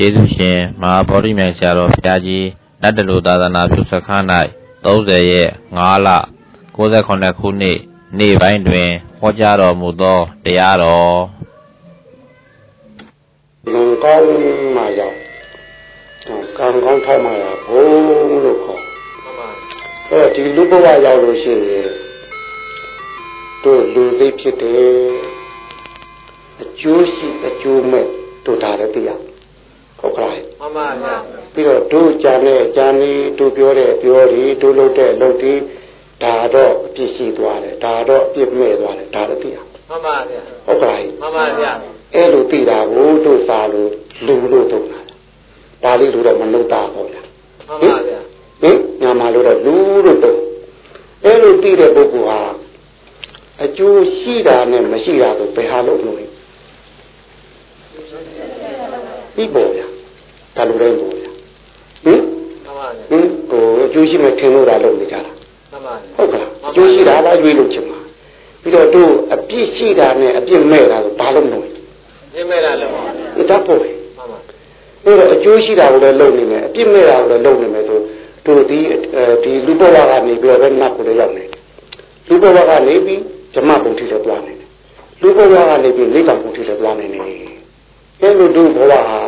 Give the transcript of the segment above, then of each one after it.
ကျေးဇူးရှင်မဟာဗောဓိမြိုင်ဆရာတော်ဘုရားကြီးနတ်တလူသာသနာပြုစခန်း၌30ရက်5လ68ခုနှစ်နေ့ပိုင်းတွင်ဟောကြားတော်မူသောတရားတော်လုံကောင်းမှရောကံကောင်းထောက်မှရဘုံလို့ခေါ်အဲဒီလူဘဝရောက်လို့ရှိရင်တို့လူသိဖြစ်တယ်အကျိုးရှိအကျိုးမဲ့တို့ဒါလည်းသိရ ဟုတ်ကဲ့မှန်ပါဗျာပြီးတော့တို့ကြံတဲ့ကြံလေးတို့ပြောတဲ့ပြောဒီတို့လုပ်တဲ့လုပ်ဒီဒါတော့အပြစ်ရှိသွားတယ်ဒါတော့အပြစ်မဲ့သွားတယ်ဒါလည်းသိရမှန်ပါဗျာဟုတ်ကဲ့မှန်ပါဗျာအဲ့လိုသိတာကိုတို့စာလို့လူလို့ထုတ်တာဒါလေးလို့တော့မလုပ်တာပေါ့ဗျာမှန်ပါဗျာဟင်ညာမလို့တော့လူလို့ထုတ်အဲ့လိုသိတဲ့ပုဂ္ဂိုလ်ဟာအကျိုးရှိတာနဲ့မရှိတာကိုဘယ်ဟာလို့လို့ပြီး ပေါ်ဗျာဒါလိုတိုင်းပေါ်ဗျာဟင်ဟင်ဟိုအကျိုးရှိမှထင်လို့တာလုပ်နေကြတာဟုတ်ကလားအကျိုးရှိတာလားရွေးလို့ချင်ပါပြီးတော့တို့အပြစ်ရှိတာနဲ့အပြစ်မဲ့တာကိုဘာလို့လို့ပြစ်မဲ့တာလို့ဒါပေါ့ပဲအဲ့တော့အကျိုးရှိတာကိုလည်းလုပ်နေမယ်အပြစ်မဲ့တာကိုလည်းလုပ်နေမယ်ဆိုတို့ဒီဒီလူဘဝကနေပြီးတော့နတ်ကိုလည်းရောက်နေလူဘဝကနေပြီးဓမ္မဘုံထိလည်းတွားနေတယ်လူဘဝကနေပြီးနိဗ္ဗာန်ဘုံထိလည်းတွားနေတယ် အဲလိုတို့ဘဝဟာ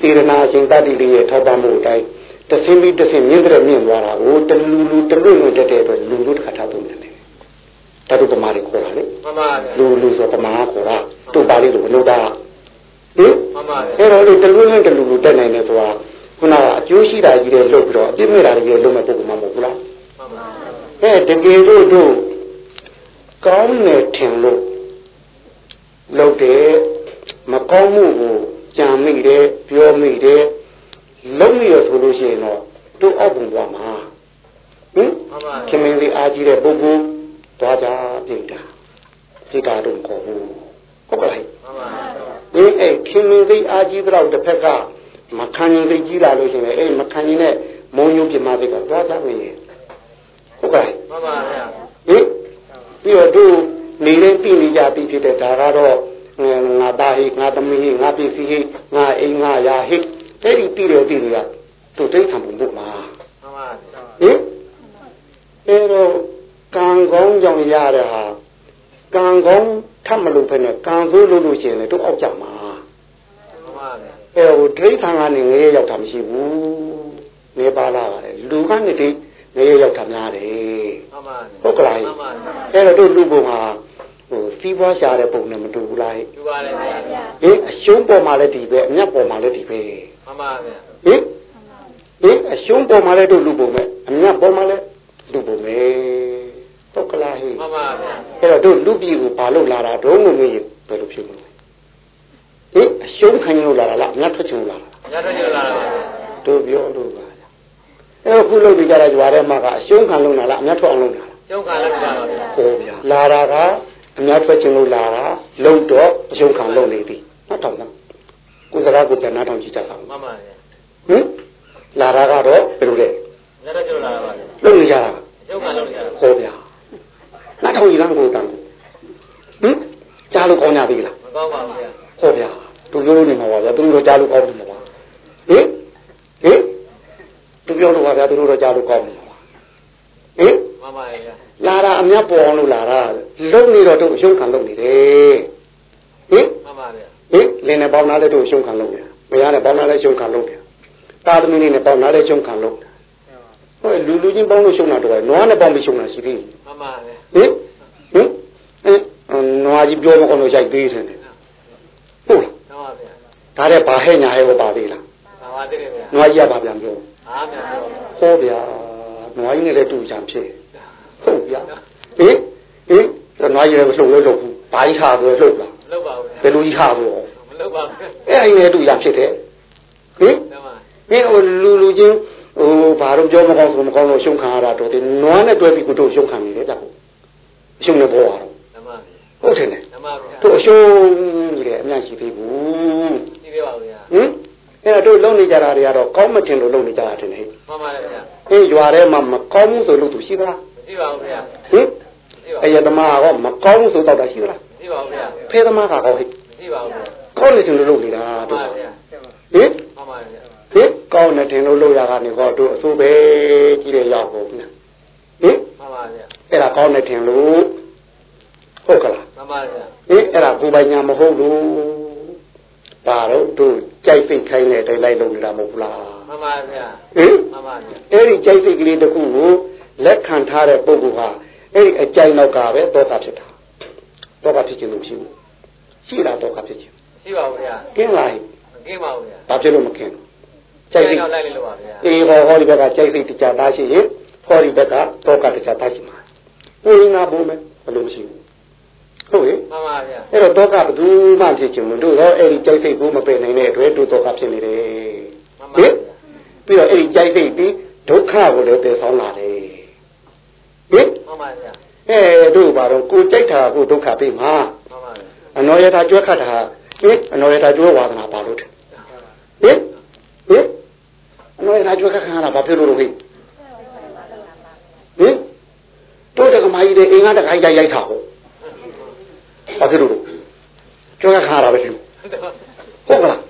စေရနာရှင်တတိလေးရဲ့ထောက်ပံ့မှုအတိုင်းတဆင်းပြီးတဆင်းမြင့်တဲ့မြင့်သွားတာကိုတလူလူတလွတ်လွတ်တက်တဲ့အတွက်လူလူတစ်ခါထားသုံးတယ်တတုပမာတွေခေါ်တာလေမှန်ပါဗျာလူလူဆိုပမာခေါ်တာတို့ပါလေးလို့လို့တာဟင်မှန်ပါဗျာအဲ့တော့ဒီတလူနဲ့တလူလူတက်နိုင်တယ်ဆိုတာခုနကအကျိုးရှိတာကြီးတဲ့လုပ်ပြီးတော့အပြစ်မဲ့တာကြီးတဲ့လုပ်မဲ့ပုဂ္ဂိုလ်မှမဟုတ်ဘူးလားမှန်ပါအဲတကယ်လို့တို့ကောင်းနေထင်လို့လုပ်တယ် မကောင်းမှုကိုကြံမိတယ်ပြောမိတယ်လုံးမိရဆိုလို့ရှိရင်တော့တို့အောက်ပုံသွားမှာဟင်ခင်မင်းလေးအားကြီးတဲ့ပုဂ္ဂိုလ်သွားကြပြိတာပြိတာတော့ခေါ်ဘူးဟုတ်ကဲ့ဒီအဲ့ခင်မင်းလေးအားကြီးတော့တစ်ဖက်ကမခံရင်လေးကြီးလာလို့ရှိရင်အဲ့မခံရင်နဲ့မုံညိုးပြမသေးကသွားကြမယ်ဟုတ်ကဲ့မှန်ပါဗျာဟင်ပြီးတော့တို့နေတဲ့ပြည်နေကြပြီဖြစ်တဲ့ဒါကတော့ ငါသားဟိငါသမီးဟိငါပစ္စည်းဟိငါအိမ်ငါယာဟိအဲ့ဒီပြီးတယ်ပြီးတယ်ကသူတိတ်ခံဖို့မှာမှန်ပါဟင်အဲ့တော့ကံကောင်းကြောင့်ရတဲ့ဟာကံကောင်းထပ်မလို့ဖ ೇನೆ ကံဆိုးလို့လို့ရှိရင်လည်းတို့အောက်ကြမှာမှန်ပါအဲ့တော့ဒိဋ္ဌံကနေငရေရောက်တာမရှိဘူးနေပါလာပါလေလူကနေဒီငရေရောက်တာများတယ်မှန်ပါဟုတ်ကလားအဲ့တော့တို့လူပုံဟာ ဟိုစီးပွားရှာတဲ့ပုံနဲ့မတူဘူးလားတူပါတယ်ဗျာဟင်အရှုံးပေါ်မှာလည်းဒီပဲအမြတ်ပေါ်မှာလည်းဒီပဲမှန်ပါဗျာဟင်ဟင်အရှုံးပေါ်မှာလည်းတို့လူပုံပဲအမြတ်ပေါ်မှာလည်းလူပုံပဲဟုတ်ကလားဟင်မှန်ပါဗျာအဲ့တော့တို့လူပြည်ကိုဘာလို့လာတာဒုံးလို့မင်းဘယ်လိုဖြစ်မလဲဟင်အရှုံးခံလို့လာတာလားအမြတ်ထွက်ချင်လို့လာတာအမြတ်ထွက်ချင်လို့လာတာပါတို့ပြောလို့ပါအဲ့တော့ခုလုပ်ပြီးကြတာကြွားထဲမှာကအရှုံးခံလို့လာလားအမြတ်ထွက်အောင်လုပ်လာတာရှုံးခံလို့လာပါဗျာဟောဗျာလာတာက အများထွက်ခြင်းလို့လာတာလုံတော့အရှုံးခံလုံနေသည်မှတ်တော့နော်ကိုယ်စကားကိုပြန်နားထောင်ကြည့်ကြပါဦးမှန်ပါဗျာဟင်လာတာကတော့ဘယ်လိုလဲလက်တော့ကျလာတာပါလုံနေကြတာအရှုံးခံလုံနေကြတာဟောဗျာနားထောင်ကြည့်လားကိုယ်တန်ဟင်ကြားလို့ကောင်းကြပြီလားမကောင်းပါဘူးဗျာဟောဗျာသူပြောလို့နေမှာပါဗျာသူတို့ကြားလို့ကောင်းတယ်မှာပါဟင်ဟင်သူပြောလို့ပါဗျာသူတို့တော့ကြားလို့ကောင်းတယ် မှာပါဟင်မှန်ပါဗျာလာတာအမြတ်ပေါ်အောင်လို့လာတာလုံနေတော့တို့အရှုံးခံလုံနေတယ်ဟင်မှန်ပါဗျာဟင်လင်းနဲ့ပေါင်းသားလည်းတို့အရှုံးခံလုံတယ်မရနဲ့ပေါင်းသားလည်းရှုံးခံလုံတယ်တာသမီးလေးနဲ့ပေါင်းသားလည်းရှုံးခံလုံတယ်ဟိုလူလူချင်းပေါင်းလို့ရှုံးတာတော့နွားနဲ့ပေါင်းပြီးရှုံးတာရှိသေးမှန်ပါဗျာဟင်ဟင်အဲနွားကြီးပြောမကောင်းလို့ရိုက်သေးတယ်ဟုတ်လားမှန်ပါဗျာဒါတဲ့ဘာဟဲ့ညာဟဲ့ကိုပါသေးလားပါပါသေးတယ်ဗျာနွားကြီးကပါပြန်ပြောဟာဗျာဟောဗျာနွားကြီးနဲ့လည်းတူချံဖြစ် ဟုတ်ဗျာဟင်ဟင်နွားကြီးလည်းမလှုပ်လို့လှုပ်ဘူးဘာကြီးဟာဆိုလှုပ်လားမလှုပ်ပါဘူးဘယ်လိုကြီးဟာဆိုမလှုပ်ပါဘူးအဲ့အရင်လည်းတူချံဖြစ်တယ်ဟင်ဟင်ဟိုလူလူချင်းဟိုဘာလို့ပြောမကောင်းဆိုမကောင်းလို့ရှုံးခံရတာတော့ဒီနွားနဲ့တွဲပြီးကိုတို့ရှုံးခံနေတယ်ဗျာရှုံးနေပေါ်ရတော့ဟုတ်တယ်နဲ့တို့အရှုံးကြီးတယ်အများရှိသေးဘူးရှိသေးပါဘူးဗျာဟင်အဲ့တော့တို့လုံနေကြတာတွေကတော့ကောင်းမတင်လို့လုံနေကြတာတင်ဟဲ့မှန်ပါတယ်ဗျာအေးရွာထဲမှာမကောင်းဘူးဆိုလို့သူရှိသလား မရှိပါဘူးဗျာဟင်အယသမားကမကောင်းဘူးဆိုတော့တာရှိသလားမရှိပါဘူးဗျာဖေသမားကကောဟဲ့မရှိပါဘူးဗျာကောင်းနေတယ်လို့လုပ်နေတာတို့ဟင်ကောင်းတယ်ထင်လို့လို့ရကနေဟောတို့အဆိုးပဲကြီးတယ်ရောက်ကုန်နော်ဟင်မှန်ပါဗျာအဲ့ဒါကောင်းတယ်ထင်လို့ဟုတ်ကလားမှန်ပါဗျာဟင်အဲ့ဒါကိုယ်ပိုင်ညာမဟုတ်လို့ဒါတော့တို့ကြိုက်သိခိုင်းတဲ့အတိုင်းလိုက်လုပ်နေတာမဟုတ်ဘူးလားမှန်ပါဗျာဟင်မှန်ပါဗျာအဲ့ဒီကြိုက်သိကလေးတစ်ခုကို လက်ခံထားတဲ့ပုဂ္ဂိုလ်ဟာအဲ့ဒီအကြိုက်နောက်ကပဲတောကဖြစ်တာတောကဖြစ်ခြင်းလို့ရှိဘူးရှိတာတောကဖြစ်ခြင်းရှိပါဘူးဗျာကင်းလာရင်မကင်းပါဘူးဗျာဘာဖြစ်လို့မကင်းဘူးကြိုက်သိတော့လိုက်လို့ပါဗျာအေးဟောဟောဒီဘက်ကကြိုက်သိတရားသားရှိရင်ဟောဒီဘက်ကတောကတရားသားရှိမှာပူရင်းနာပုံမယ်ဘယ်လိုမရှိဘူးဟုတ်ရဲ့မှန်ပါဗျာအဲ့တော့တောကဘယ်သူမှဖြစ်ခြင်းမလို့တော့အဲ့ဒီကြိုက်သိကိုမပယ်နိုင်တဲ့အတွက်တို့တောကဖြစ်နေတယ်မှန်ပါဟဗျာင်ပြီးတော့အဲ့ဒီကြိုက်သိပြီးဒုက္ခကိုလည်းတည်ဆောင်လာတယ် ဟင်မှန်ပါဗျာအဲတို့ဘာတော့ကိုကြိုက်တာကိုဒုက္ခပေးမှာမှန်ပါဗျာအနောယထာကျွဲခတ်တာဟင်အနောယထာကျွဲဝါဒနာပါလို့တယ်ဟင်ဟင်အနောယထာကျွဲခတ်ခါတာဘာဖြစ်လို့လို့ဟိဟင်တို့တကမာကြီးတဲ့အင်္ဂါတခိုင်းတိုက်ရိုက်တာဟုတ်ဘာဖြစ်လို့လို့ကျွဲခတ်ခါတာပဲရှင်ဟုတ်ကလား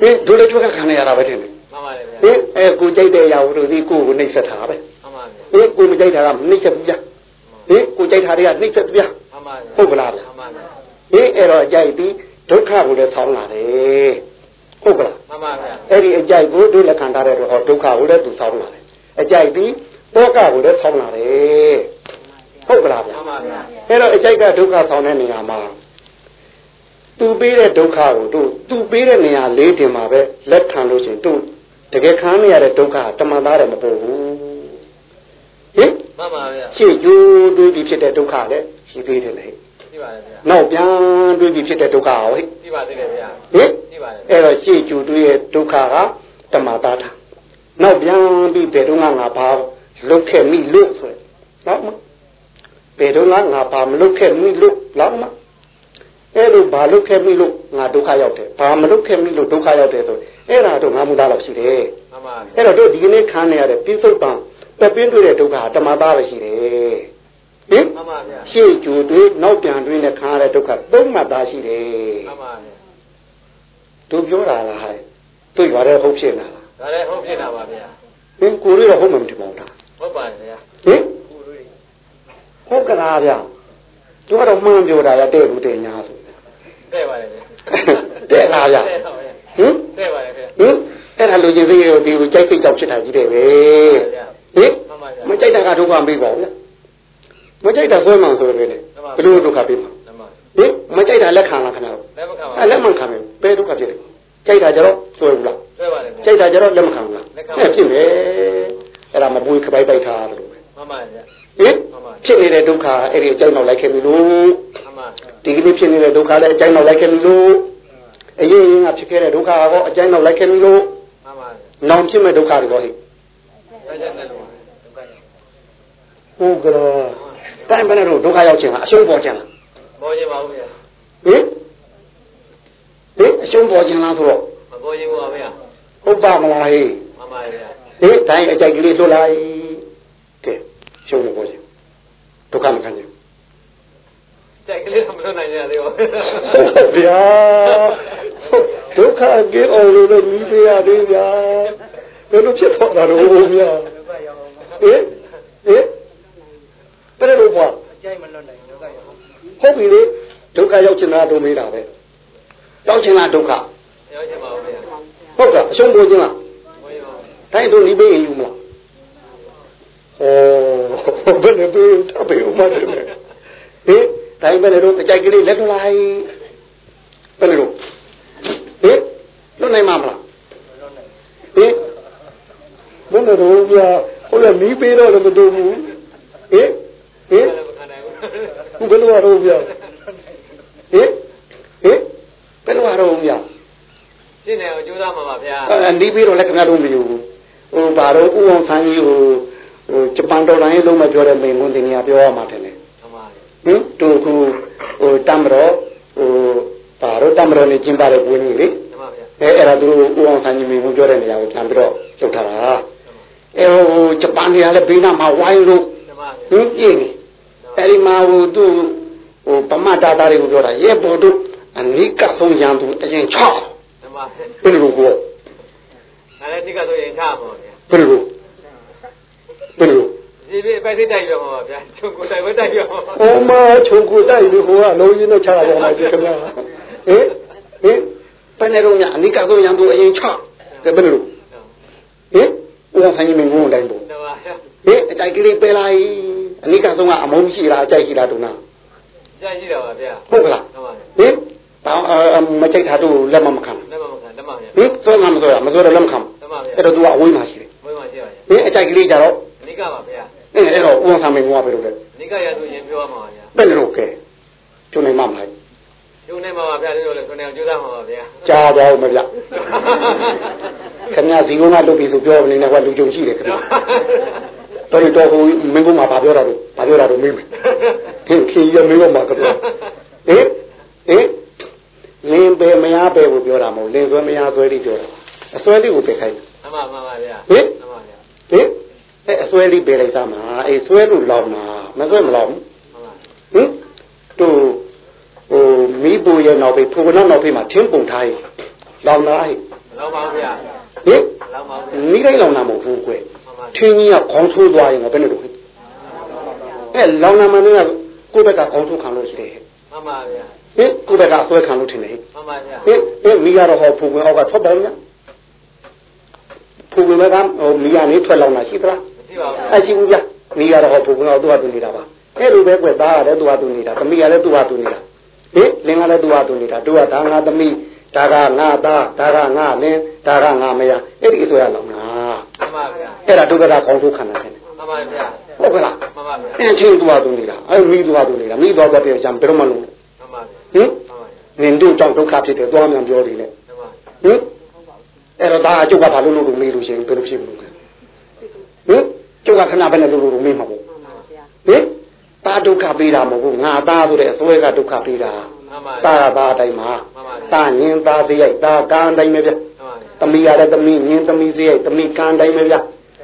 ဟင်တို့လည်းကျွဲခတ်ခါနေရတာပဲတင်တယ် မှန်ပါဗျာဟင်အဲကိုကြိုက်တဲ့အရာကိုတို့ဒီကိုကိုနှိပ်စက်တာပဲမှန်ပါဗျာဟင်ကိုမကြိုက်တာကနှိပ်စက်ပြဟင်ကိုကြိုက်တာတွေကနှိပ်စက်ပြမှန်ပါဗျာဟုတ်ကလားဗျာမှန်ပါဗျာဟင်အဲ့တော့အကြိုက်ပြီးဒုက္ခကိုလည်းဆောင်းလာတယ်ဟုတ်ကလားမှန်ပါဗျာအဲ့ဒီအကြိုက်ကိုတို့လက်ခံထားတဲ့တော့ဟောဒုက္ခကိုလည်းသူဆောင်းလာတယ်အကြိုက်ပြီးတောကကိုလည်းဆောင်းလာတယ်ဟုတ်ကလားဗျာမှန်ပါဗျာအဲ့တော့အကြိုက်ကဒုက္ခဆောင်းတဲ့နေရာမှာသူပေးတဲ့ဒုက္ခကိုတို့သူပေးတဲ့နေရာလေးတင်မှာပဲလက်ခံလို့ရှိရင်တို့ တကယ်ခံရတဲ့ဒုက္ခကတမန်သားတယ်မပေါ်ဘူးဟင်မှန်ပါဗျာရှေ့ကျိုးတွေးပြီးဖြစ်တဲ့ဒုက္ခလည်းရှိသေးတယ်လေရှိပါတယ်ဗျာနောက်ပြန်တွေးပြီးဖြစ်တဲ့ဒုက္ခဟောဟဲ့ရှိပါသေးတယ်ဗျာဟင်ရှိပါတယ်အဲ့တော့ရှေ့ကျူတွေးရဲ့ဒုက္ခကတမတာတာနောက်ပြန်ပြီးဘယ်တော့ငါဘာလုတ်ခဲ့မိလို့ဆိုတော့မဘယ်တော့ငါဘာမလုတ်ခဲ့မိလို့လောက်မ အဲ့လိုဘာလုတ်ခဲ့မိလို့ငါဒုက္ခရောက်တယ်ဘာမလုတ်ခဲ့မိလို့ဒုက္ခရောက်တယ်ဆိုအဲ့ဒါတော့ငါမူသားတော့ရှိတယ်မှန်ပါဗျာအဲ့တော့တို့ဒီကနေ့ခံနေရတဲ့ပြစ္ဆုတ်ပံပပင်းတွေ့တဲ့ဒုက္ခတမတာပဲရှိတယ်ဟင်မှန်ပါဗျာရှေ့ကျူတွေးနောက်ပြန်တွေးနဲ့ခံရတဲ့ဒုက္ခသုံးမှတ်သားရှိတယ်မှန်ပါဗျာတို့ပြောတာလားဟဲ့တွေ့ရတဲ့ဟုတ်ဖြစ်နေတာလားဒါလည်းဟုတ်ဖြစ်တာပါဗျာဟင်ကိုရီတော့ဟုတ်မှမထင်ပါဘူးလားဟုတ်ပါတယ်ဗျာဟင်ဟုတ်ကလားဗျာသူကတော့မှန်းပြောတာရတဲ့ဘူးတဲ့ညာဆို တဲ့ပါတယ်ဗျာတဲ့လားဗျာတဲ့ပါဗျာဟင်တဲ့ပါတယ်ဗျာဟင်အဲ့ဒါလူချင်းသိရောဒီကိုကြိုက်စိတ်ကြောက်ဖြစ်တာကြီးတယ်ပဲဟင်မှန်ပါဗျာမကြိုက်တာကဒုက္ခပေးပါဗျာမကြိုက်တာဆွဲမှန်ဆိုရယ်လေဘယ်လိုဒုက္ခပေးမှာမှန်ပါဟင်မကြိုက်တာလက်ခံလားခင်ဗျားတို့လက်မခံပါအဲ့လက်မခံမယ်ဘယ်ဒုက္ခဖြစ်လဲကြိုက်တာကြတော့ဆွဲဘူးလားဆွဲပါတယ်ဗျာကြိုက်တာကြတော့လက်မခံဘူးလားအဲ့ဖြစ်မယ်အဲ့ဒါမပွေးခပိုက်ပိုက်ထားတယ်လို့ပဲ မှန်ပါဗျာဟင်ဖြစ်နေတဲ့ဒုက္ခအဲ့ဒီအကြောင်းနောက်လိုက်ခဲ့ပြီလို့မှန်ပါဒီကနေ့ဖြစ်နေတဲ့ဒုက္ခလည်းအကြောင်းနောက်လိုက်ခဲ့ပြီလို့အရင်ရင်ကဖြစ်ခဲ့တဲ့ဒုက္ခကောအကြောင်းနောက်လိုက်ခဲ့ပြီလို့မှန်ပါဗျာနောင်ဖြစ်မဲ့ဒုက္ခတွေကောဟိဆက်ချက်နဲ့လို့ဒုက္ခရောက်ဟုတ်ကဲ့တိုင်းမနဲ့တော့ဒုက္ခရောက်ခြင်းဟာအရှုံးပေါ်ခြင်းလားပေါ်ရင်ပါဦးဗျာဟင်ဟင်အရှုံးပေါ်ခြင်းလားဆိုတော့မပေါ်ရင်ပါဗျာဟုတ်ပါမလားဟေးမှန်ပါဗျာဟေးတိုင်းအကြိုက်ကလေးလွတ်လာ၏ကဲ ရှုံးနေပေါ်ခြင်းဒုက္ခမခံခြင်းကြိုက်ကလေးမလွတ်နိုင်ကြသေးဘူးဟုတ်ဗျာဒုက္ခကင်းအောင်လို့လည်းမြည်ရသေးဗျာဘယ်လိုဖြစ်သွားတာတော့ဗျာဟင်ဟင်ဘယ်လိုပေါ့ကြိုက်မလွတ်နိုင်ဒုက္ခရောက်ဟုတ်ပြီလေဒုက္ခရောက်ချင်တာတို့မေးတာပဲရောက်ချင်တာဒုက္ခရောက်ချင်ပါဦးဗျာဟုတ်ကဲ့အရှုံးပေါ်ခြင်းလားပေါ်ရင်ပါတိုင်းတို့ဒီပေးရင်ယူမလား ဩဘယ်နဲ့ပေးတပေဦးမတယ်ဟင်တိုင်းဘယ်နဲ့တို့အကြိုက်ကလေးလက်ထလိုက်ဘယ်နဲ့တို့ဟင်လွတ်နိုင်မှာမလားဟင်ဘယ်နဲ့တို့ပြဟုတ်လားမီးပေးတော့လည်းမတူဘူးဟင်ဟင်လည်းမခံနိုင်ဘူးခုဘယ်လိုရတော့ပြဟင်ဟင်ဘယ်လိုရတော့ပြရှင်းနေအောင်ကြိုးစားမှာပါဗျာအဲနီးပြီးတော့လည်းခင်ဗျားတို့မယူဘူးဟိုဘာတော့ဥအောင်ဆန်းကြီးဟို ဟိုဂျပန်တော်လိုင်းလုံးမပြောတဲ့မိန်ကွန်းတင်ကြီးပြောရမှာတယ်လေမှန်ပါဗျာဟင်တို့ခုဟိုတမ်မတော်ဟိုဘာတော့တမ်မတော်နဲ့ကျင်းပတဲ့ပွဲကြီးလေမှန်ပါဗျာအဲအဲ့ဒါသူတို့ဥအောင်ဆန်းကြီးမိန်ကွန်းပြောတဲ့နေရာကိုပြန်ပြီးတော့လုပ်ထားတာအဲဟိုဂျပန်တွေကလည်းဘေးနားမှာဝိုင်းလို့မှန်ပါဟဗျာင်ပြင်းနေအဲဒီမှာဟိုသူဟိုဗမာတာတာတွေကိုပြောတာရဲဘော်တို့အနိကဆုံးရန်သူအရင်6မှန်ပါဗျာဘယ်လိုကိုဒါလည်းဒီကဆိုရင်ထားမှာဗျာဘယ်လို ဘယ်လိုဒီပြပဲစိတ်တိုက်ရမှာဗျာချုပ်ကိုတိုက်ပဲတိုက်ရမှာဟောမချုံကိုတိုက်လို့ဟိုကလုံးရင်းနဲ့ချရရမှာဒီခင်ဗျာဟင်ဟင်ပန်းနေတော့ညအနိကဆိုရံသူအရင်ချတယ်ဘယ်လိုဟင်ဦးဆိုင်မင်းငုံတိုင်းပေါ့တပါဗျာဟင်အတိုက်ကလေးပယ်လိုက်အနိကဆုံးကအမုန်းရှိလားအကြိုက်ရှိလားတုံးနာကြာရှိတာပါဗျာဟုတ်ကလားတပါဗျာဟင်တောင်းမကြိုက်တာတို့လက်မမခံလက်မမခံတမဗျာဟင်စောငါမစောရမစောတော့လက်မခံတမဗျာအဲ့တော့သူကအဝေးမှာရှိတယ်ဝိုင်းမှာရှိပါဗျာဟင်အကြိုက်ကလေးကြတော့အ နိကပါဗျာအဲ့အဲ့တော့ဦးဆိုင်မင်းငုံကဘယ်လိုလဲအနိကရဆိုရင်ပြောမှာဗျာဘယ်လိုကဲကျုံနေမှမလားကျုံနေမှာပါဗျာဒီလိုလေဆိုနေအောင်ကြိုးစားမှာပါဗျာကြားသွားဦးမဗျခင်ဗျာဇီကုန်းကလုပ်ပြီးဆိုပြောနေတယ်ကလူကြုံရှိတယ်ခင်ဗျာတော်တော်ဟိုမင်းကမှဘာပြောတာတော့ဘာပြောတာတော့မေးမယ်ခင်ခင်ရမင်းကမှခင်ဗျာဟင်ဟင်လင်းပဲမရပဲကိုပြောတာမဟုတ်လင်းဆွဲမရဆွဲလေးပြောတာအစွဲလေးကိုပြခိုင်းအမှန်မှန်ပါဗျာဟင်အမှန်ဗျာဟင် အဲအစွဲလေးပေးလိုက်သားမှာအေးဆွဲလို့လောင်မှာမဆွဲမလောင်ဘူးအမှန်ဟင်တို့ဟိုမိဘူရဲ့နောက်ဖေးဖူကနောက်နောက်ဖေးမှာထင်းပုံထားရင်လောင်သားဟဲ့လောက်ပါဗျာဟင်လောက်ပါဗျာမိလိုက်လောင်တာမဟုတ်ဘူးကွယ်မှန်ပါထင်းကြီးကခေါင်းဆိုးသွားရင်ငါဘယ်နဲ့လုပ်လဲအဲလောင်နာမင်းကကိုယ့်ဘက်ကခေါင်းဆိုးခံလို့ရှိတယ်မှန်ပါဗျာဟင်ကိုယ့်ဘက်ကဆွဲခံလို့ထင်တယ်မှန်ပါဗျာဟင်ဟင်မိကတော့ဟောဖူကွင်အောက်ကထွက်ပါညာဖူကွင်ကဟိုမိကနေထွက်လောင်တာရှိသလား မရှိပါဘူးအရှိဘူးဗျမိကတော့ဟောဖူကွင်အောက်သူ့ဟာသူနေတာပါအဲ့လိုပဲကွယ်သားရတယ်သူ့ဟာသူနေတာသမီးကလည်းသူ့ဟာသူနေတာဟင်လင်ကလည်းသူ့ဟာသူနေတာတို့ကဒါငါသမီးဒါကငါသားဒါကငါလင်ဒါကငါမယားအဲ့ဒီအစွဲရလောင်တာမှန်ပါဗျာအဲ့ဒါဒုက္ခတာခေါင်းဆိုးခံတာတယ်မှန်ပါဗျာဟုတ်ကလားမှန်ပါဗျာအင်းချင်းသူ့ဟာသူနေတာအဲ့မိသူ့ဟာသူနေတာမိသွားတော့ပြန်ကြံဘယ်တော့မှလုံးမှန်ပါဗျာဟင်မှန်ပါဗျာနင်တို့ကြောင့်ဒုက္ခဖြစ်တယ်သွားမှန်ပြောနေလေမှန်ပါဟင်အဲ့တော့ဒါအကျုပ်ကဘာလို့လို့လို့မေးလို့ရှိရင်ဘယ်လိုဖြစ်မလို့လဲဟင် ကျုပ်ကခဏပဲနဲ့လို့လို့မေးမှာပေါ့ဟင်တာဒုက္ခပေးတာမဟုတ်ဘူးငါသားဆိုတဲ့အစွဲကဒုက္ခပေးတာမှန်ပါတာကသားအတိုင်းမှာမှန်ပါဗျာတာညင်သားစရိုက်တာကံအတိုင်းပဲဗျမှန်ပါဗျာသမီးရတဲ့သမီးညင်သမီးစရိုက်သမီးကံအတိုင်းပဲဗျ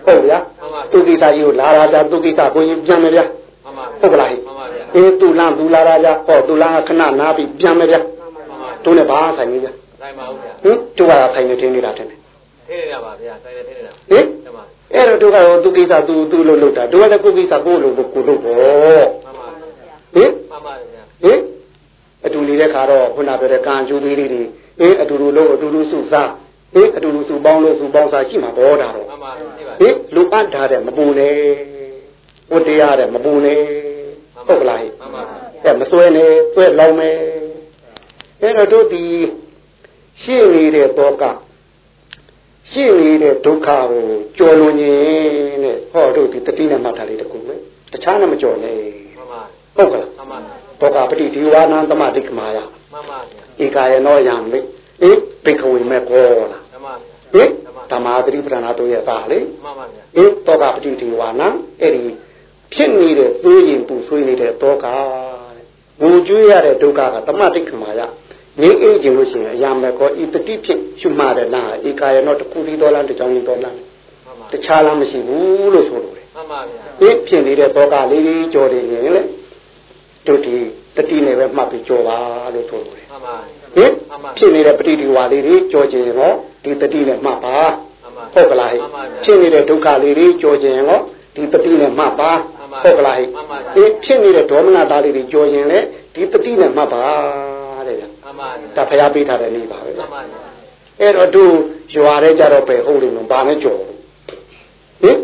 ဟုတ်ဗျာမှန်ပါသူကိစ္စကြီးကိုလာလာကြသူကိစ္စကိုရင်ပြန်မယ်ဗျမှန်ပါဟုတ်ကလားဟိမှန်ပါဗျာအေးသူလန်းသူလာလာကြဟောသူလန်းကခဏနားပြီးပြန်မယ်ဗျမှန်ပါတို့နဲ့ဘာဆိုင်နေဗျတိုင်းပါဦးဗျာဟင်တို့ကဆိုင်နေထင်းနေတာတဲ့ဟင်ထည့်ရပါဗျာဆိုင်ရထည့်ရတာအဲ့တ မတော့တို့ကတော့သူကိစ္စသူသူလို့လုပ်တာတို့ကလည်းကိုကိစ္စကိုလို့ကိုလုပ်ပေါ့မှန်ပါဟင်မှန်ပါဗျာဟင်အတူနေတဲ့ခါတော့ခုနပြောတဲ့ကံကျိုးလေးတွေအေးအတူတူလို့အတူတူစုစားဟင်အတူတူစုပေါင်းလို့စုပေါင်းစားရှိမှာပေါ့တာတော့မှန်ပါရှိပါဟင်လူအပ်ထားတဲ့မပူနဲ့ဝတ်တရားတဲ့မပူနဲ့ဟုတ်ကလားဟိမှန်ပါအဲမစွဲနဲ့စွဲလောင်းမယ်အဲ့တော့တို့ဒီရှင်းနေတဲ့တော့က ရှင်းနေတဲ့ဒုက္ခကိုကြော်လွန်ခြင်းတဲ့ဟောတို့ဒီတတိနဲ့မှတ်ထားလေးတခုပဲတခြားနဲ့မကြော်နဲ့မှန်ပါဟုတ်ကလားမှန်ပါဒေါကပတိဒီဝါနံသမတိကမာယမှန်ပါဗျာဧကာယနောယံမေအေဘိခဝေမေကောလားမှန်ပါဟင်ဓမ္မာသတိပဋ္ဌာနာတို့ရဲ့သားလေမှန်ပါဗျာအေဒေါကပတိဒီဝါနံအဲ့ဒီဖြစ်နေတဲ့သွေးရင်ပူဆွေးနေတဲ့ဒေါကတဲ့ငိုကြွေးရတဲ့ဒုက္ခကသမတိကမာယ ငိမ့်အေးခြင်းလို့ရှိရင်အရာမဲ့ကောဤတတိဖြင့်ရှုမှတ်တဲ့နာဧကာယနောတခုပြီးတော်လားတကြောင်ကြီးတော်လားမှန်ပါတခြားလားမရှိဘူးလို့ဆိုလို့တယ်မှန်ပါဗျာဒီဖြစ်နေတဲ့ဒေါကလေးကြီးကြော်နေရင်လေတို့ဒီတတိနဲ့ပဲမှတ်ပြီးကြော်ပါလို့ဆိုလို့တယ်မှန်ပါဟင်ဖြစ်နေတဲ့ပဋိဒီဝါလေးတွေကြောခြင်းရောဒီတတိနဲ့မှတ်ပါမှန်ပါဟုတ်ကလားဟဲ့ဖြစ်နေတဲ့ဒုက္ခလေးတွေကြောခြင်းရောဒီတတိနဲ့မှတ်ပါဟုတ်ကလားဟဲ့ဒီဖြစ်နေတဲ့ဒေါမနတာလေးတွေကြောခြင်းလေဒီတတိနဲ့မှတ်ပါ တဲ့ဗျမှန်ပါဒါဖျားပေးထားတဲ့နေ့ပါပဲမှန်ပါအဲ့တော့သူရွာတဲ့ကြတော့ပဲဟုတ်တယ်လို့ဘာနဲ့ကြောဟင်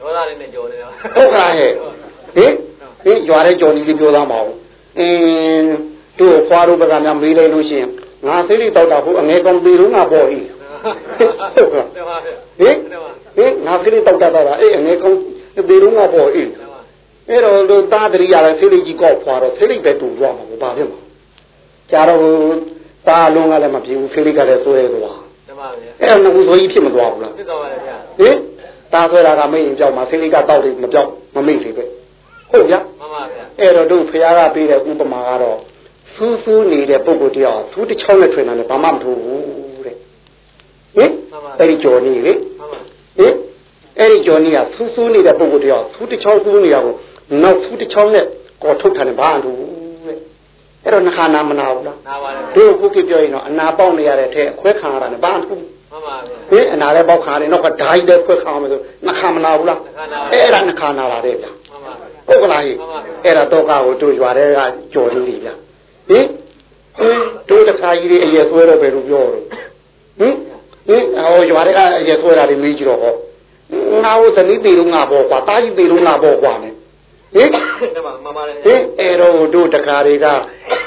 ဒေါသလေးနဲ့ကြော်နေတာဟုတ်ကလားဟဲ့ဟင်ဟင်ရွာတဲ့ကြော်ကြီးလေးပြောသားမအောင်အင်းတို့ဖွားတို့ဘက်ကများမေးလိုက်လို့ရှိရင်ငါသိလိတောက်တာဟုတ်အငယ်ကောင်သေးလို့ငါပေါ့ဤဟုတ်ကဲ့မှန်ပါဟင်ဟင်ငါစိတ်တောက်တတ်တာအေးအနေကောင်းဒီရုံးကပေါ်အေးအဲ့တော့လူသားတရိယာလည်းစိတ်ကြီးကောက်ဖွာတော့စိတ်ပဲတူသွားမှာဘာဖြစ်မှာ ကြာတော့သာအလုံးကလည်းမပြေဘူးဖေးလေးကလည်းဆိုးရဲဆိုတာတမပါဗျာအဲ့ဒါငကူဆိုကြီးဖြစ်မသွားဘူးလားဖြစ်သွားပါဗျာဟင်သာဆွဲတာကမိတ်ရင်ကြောက်မှာဖေးလေးကတောက်တယ်မကြောက်မမိတ်လေပဲဟုတ်ဗျာမှန်ပါဗျာအဲ့တော့တို့ဖရာကပေးတဲ့ဥပမာကတော့ဆူးဆူးနေတဲ့ပုံကိုတရားဆူးတစ်ချောင်းနဲ့ထွင်တာလည်းဘာမှမထိုးဘူးတဲ့ဟင်အဲ့ဒီကြော်နေလေဟင်အဲ့ဒီကြော်နေကဆူးဆူးနေတဲ့ပုံကိုတရားဆူးတစ်ချောင်းဆူးနေတာကိုနောက်ဆူးတစ်ချောင်းနဲ့ကော်ထုတ်ထားတယ်ဘာမှမထိုးဘူးတဲ့ အဲ့တော့နှခါနာမနာဘူးလားနာပါလေတို့ခုခေတ်ပြောရင်တော့အနာပေါက်နေရတဲ့ထဲအခွဲခံရတာနဲ့ဘာအတူမှန်ပါဗျာဟဟင်အနာလည်းပေါက်ခါတယ်နောက်ကဓာကြီးလည်းဖွက်ခါမယ်ဆိုနှခါမနာဘူးလားအဲ့ဒါနှခါနာလာတယ်ဗျာမှန်ပါဟုတ်ကလားဟိအဲ့ဒါတော့ကကိုတို့ရွာတဲ့ကကြော်လေးတွေဗျာဟင်ဟင်တို့တခါကြီးတွေအရက်ဆွဲတော့ဘယ်လိုပြောတော့ဟင်ဟင်ဟိုရွာတဲ့ကအရက်ဆွဲတာတွေမေးကြည့်တော့ဟောငါ့ကိုသတိသေးလို့ငါပေါ့ကွာတာကြီးသေးလို့ငါပေါ့ကွာနဲ့ ဟင်တယ်မှန်ပါတယ်ဟင်အဲ့တော့တို့တခါတွေက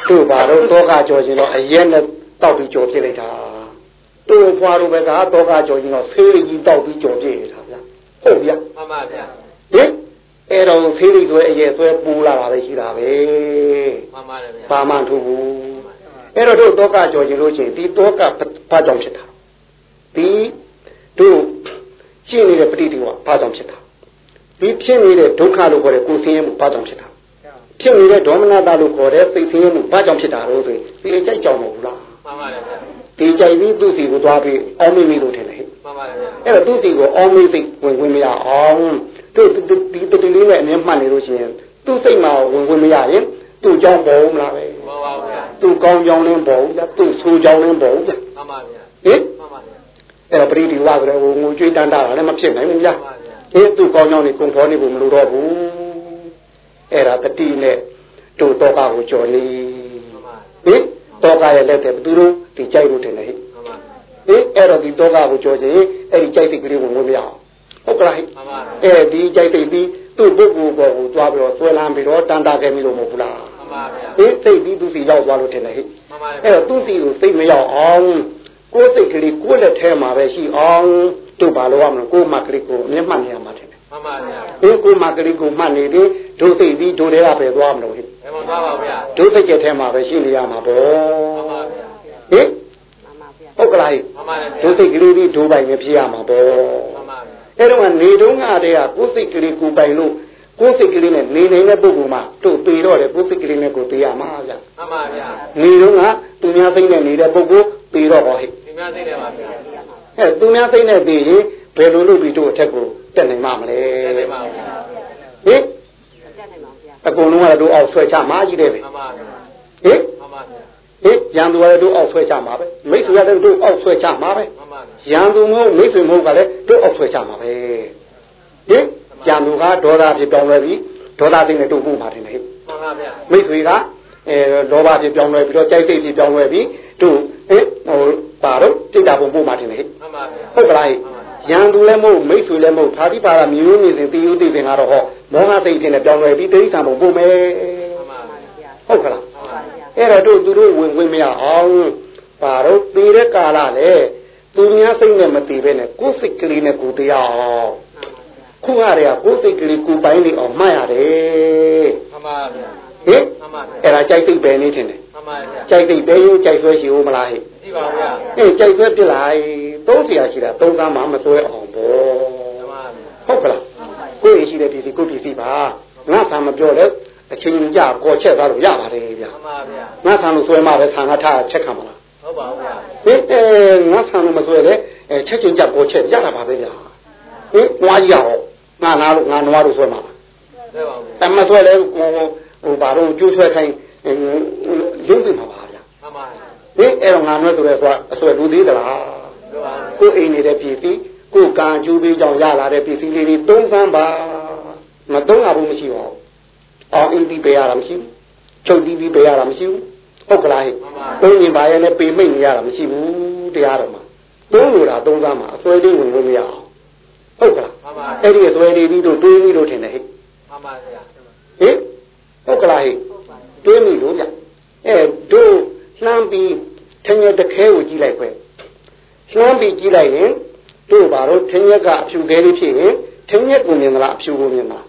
တို့ဘာတော့တော့ကကြော်ခြင်းတော့အရက်နဲ့တောက်ပြီးကြော်ပြစ်လိုက်တာတို့ဖွာတို့ဘက်ကတော့ကကြော်ခြင်းတော့ဆေးကြီးတောက်ပြီးကြော်ပြစ်နေတာဗျာဟုတ်ဗျာမှန်ပါဗျာဟင်အဲ့တော့ဖေးရိဆွဲအရဲ့ဆွဲပူလာတာပဲရှိတာပဲမှန်ပါတယ်ဗျာဘာမှမထူဘူးအဲ့တော့တို့တောကကြော်ကျင်လို့ချင်းဒီတောကဘာကြောင့်ဖြစ်တာဒီတို့ရှင်းနေတဲ့ပဋိတိဝဘာကြောင့်ဖြစ်တာ ဒီဖြစ်နေတဲ့ဒုက္ခလို့ခေါ်တဲ့ကိုယ်ဆင်းရဲမှုဘာကြောင့်ဖြစ်တာဖြစ်နေတဲ့ဒေါမနတာလို့ခေါ်တဲ့စိတ်ဆင်းရဲမှုဘာကြောင့်ဖြစ်တာလို့ဆိုရင်ဒီအကြိုက်ကြောင်မဟုတ်လားမှန်ပါတယ်ဗျာဒီကြိုက်ပြီးသူ့စီကိုသွားပြီးအောင်းမိမိလို့ထင်တယ်ဟဲ့မှန်ပါတယ်ဗျာအဲ့တော့သူ့စီကိုအောင်းမိစိတ်ဝင်ဝင်မရအောင်တို့ဒီတတိလေးနဲ့အမြဲမှတ်နေလို့ရှိရင်သူ့စိတ်မှာဝင်ဝင်မရရင်သူ့ကြောင်းပေါ်မလားပဲမှန်ပါဗျာသူ့ကောင်းကြောင်းလင်းပေါ်ဗျာသူ့ဆိုးကြောင်းလင်းပေါ်ဗျာမှန်ပါဗျာဟင်မှန်ပါဗျာအဲ့တော့ပရိဒီဝဆိုတဲ့ဟိုငိုကြွေးတန်းတာလည်းမဖြစ်နိုင်ဘူးဗျာမှန်ပါဗျာ ဟင်သူ့ကောင်းကြောင်းတွေကုန်ဖော်နေဖို့မလိုတော့ဘူးအဲ့ဒါတတိနဲ့တို့တော့ကကိုကြော်နေမှန်ပါဟင်တော့ကရဲ့လက်တဲ့ဘသူတို့ဒီကြိုက်လို့ထင်တယ်ဟဲ့မှန်ပါဟင်အဲ့တော့ဒီတော့ကကိုကြော်ချင်အဲ့ဒီကြိုက်စိတ်ကလေးကိုဝင်မရအောင်ဟုတ်ကလားဟဲ့မှန်ပါအဲဒီကြိုက်သိပြီးသူ့ပုဂ္ဂိုလ်ပေါ်ကိုသွားပြီးတော့ဆွဲလန်းပြီးတော့တန်တာခဲ့ပြီလို့မဟုတ်ဘူးလားမှန်ပါဗျာဟင်စိတ်ပြီးသူစီရောက်သွားလို့ထင်တယ်ဟဲ့မှန်ပါအဲ့တော့သူစီကိုစိတ်မရောက်အောင် ကိုယ်စိတ်ကလေးကိုယ့်လက်ထဲမှာပဲရှိအောင်တို့ဘာလို့ရမလဲကိုယ်မကလေးကိုအမြဲမှတ်နေရမှာထင်တယ်မှန်ပါဗျာဟင်ကိုယ်မကလေးကိုမှတ်နေတယ်ဒုစိတ်ပြီးဒုတွေကပဲသွားမလို့ဟဲ့ဘယ်မှာသွားပါဗျာဒုစိတ်ကျက်ထဲမှာပဲရှိနေရမှာပေါ့မှန်ပါဗျာဟင်ဟုတ်ကလားဟဲ့မှန်ပါတယ်ဒုစိတ်ကလေးပြီးဒုပိုင်ပဲဖြစ်ရမှာပေါ့မှန်ပါဗျာအဲ့တော့ကနေတုန်းကတည်းကကိုယ်စိတ်ကလေးကိုပိုင်လို့ ကိုယ်စိတ်ကလေးနဲ့နေနေတဲ့ပုဂ္ဂိုလ်မှတို့ပေတော့တယ်ကိုယ်စိတ်ကလေးနဲ့ကိုသိရမှာဗျမှန်ပါဗျာနေတုန်းကသူများစိတ်နဲ့နေတဲ့ပုဂ္ဂိုလ်ပေတော့ဟောဟဲ့ဒီများသိတယ်ပါဗျာအဲ့သူများစိတ်နဲ့သိရင်ဘယ်လိုလုပ်ပြီးတို့အထက်ကိုတက်နိုင်မှာမလဲသိတယ်ပါဗျာဟင်အကုန်လုံးကတော့တို့အောက်ဆွဲချမှာကြီးတယ်ပဲမှန်ပါဗျာဟင်မှန်ပါဗျာဟင်ရန်သူကလည်းတို့အောက်ဆွဲချမှာပဲမိတ်ဆွေကလည်းတို့အောက်ဆွဲချမှာပဲမှန်ပါဗျာရန်သူမဟုတ်မိတ်ဆွေမဟုတ်ကလည်းတို့အောက်ဆွဲချမှာပဲဟင် ရန်သူကဒေါသဖြစ်ပြောင်းလဲပြီးဒေါသသိနဲ့တို့မှုမှာတယ်ဟဲ့မှန်ပါဗျာမိတ်ဆွေကအဲလောဘဖြစ်ပြောင်းလဲပြီးတော့ကြိုက်စိတ်ဖြစ်ပြောင်းလဲပြီးတို့ဟင်ဟိုပါတော့တိတ်တာပုံပို့မှာတယ်ဟဲ့မှန်ပါဗျာဟုတ်ကလားဟဲ့ရန်သူလည်းမဟုတ်မိတ်ဆွေလည်းမဟုတ်ဖာတိပါရမျိုးနေစဉ်တီယုတိပင်ကတော့ဟောမောဟသိခြင်းနဲ့ပြောင်းလဲပြီးတိဋ္ဌာန်ပုံပို့မယ်မှန်ပါဗျာဟုတ်ကလားမှန်ပါဗျာအဲ့တော့တို့သူတို့ဝင်ဝင်မရအောင်ပါတော့ပြီးတဲ့ကာလလေသူများစိတ်နဲ့မတည်ပဲနဲ့ကိုယ်စိတ်ကလေးနဲ့ကိုယ်တရားအောင် ခုရတဲ့ကိုယ်စိတ်ကလေးကိုယ်ပိုင်းနေအောင်မှတ်ရတယ် မှန်ပါဗျာ ဟင် မှန်ပါဗျာ အဲ့ဒါကြိုက်သိပ်ပဲနေထင်တယ် မှန်ပါဗျာ ကြိုက်သိပ်ပဲရိုးကြိုက်ဆွဲရှိဦးမလားဟဲ့ ကြည့်ပါဗျာ အေးကြိုက်ဆွဲပြစ်လိုက်သုံးเสียရှိတာသုံးသားမှမဆွဲအောင်ပေါ့ မှန်ပါဗျာ ဟုတ်ကလားကိုယ်ရရှိတဲ့ပစ္စည်းကိုယ်ပစ္စည်းပါငါဆံမပြောလဲအချင်းချင်းကြကောချက်သွားလို့ရပါတယ်ဗျာ မှန်ပါဗျာ ငါဆံလို့ဆွဲမှပဲဆံကထားချက်ခံမလား ဟုတ်ပါဗျာ ဟင်အဲငါဆံလို့မဆွဲလဲအဲချက်ချင်းကြကောချက်ရတာပါပဲဗျာ ဟင်နွားကြီးရောငါနာလို့ငါနွားလို့ဆွဲမှာလားသိပါဗျာအမဆွဲလဲဟိုဟိုဘာလို့ကျိုးဆွဲခိုင်းရုပ်သိမှာပါဗျာမှန်ပါဗျာဟင်အဲ့တော့ငါနွဲဆိုရဲဆိုအဆွဲလူသေးသလားသိပါဗျာကိုယ်အိမ်နေတဲ့ပစ္စည်းကိုယ်ကံကျိုးပေးကြောင်ရလာတဲ့ပစ္စည်းလေးတွေသုံးစမ်းပါမသုံးရဘူးမရှိပါဘူးအောင်အင်းဒီပေးရတာမရှိဘူးချုပ်တီးပြီးပေးရတာမရှိဘူးဟုတ်ကလားဟဲ့သုံးရင်ပါရဲ့နဲ့ပေမိတ်နေရတာမရှိဘူးတရားတော်မှာသုံးလို့တာသုံးစမ်းမှာအစွဲလေးဝင်လို့မရအောင် ဟုတ်ကလားမှန်ပါအဲ့ဒီအစွဲလေးပြီးတော့တွေးပြီးတော့ထင်တယ်ဟဲ့မှန်ပါဗျာဟင်ဟုတ်ကလားဟဲ့တွေးမိလို့ဗျအဲတို့လှမ်းပြီးထင်ရတခဲကိုကြည့်လိုက်ခွဲလှမ်းပြီးကြည့်လိုက်ရင်တို့ဘာလို့ထင်ရက်ကအဖြူခဲလေးဖြစ်ရင်ထင်ရက်ကိုမြင်သလားအဖြူကိုမြင်သလား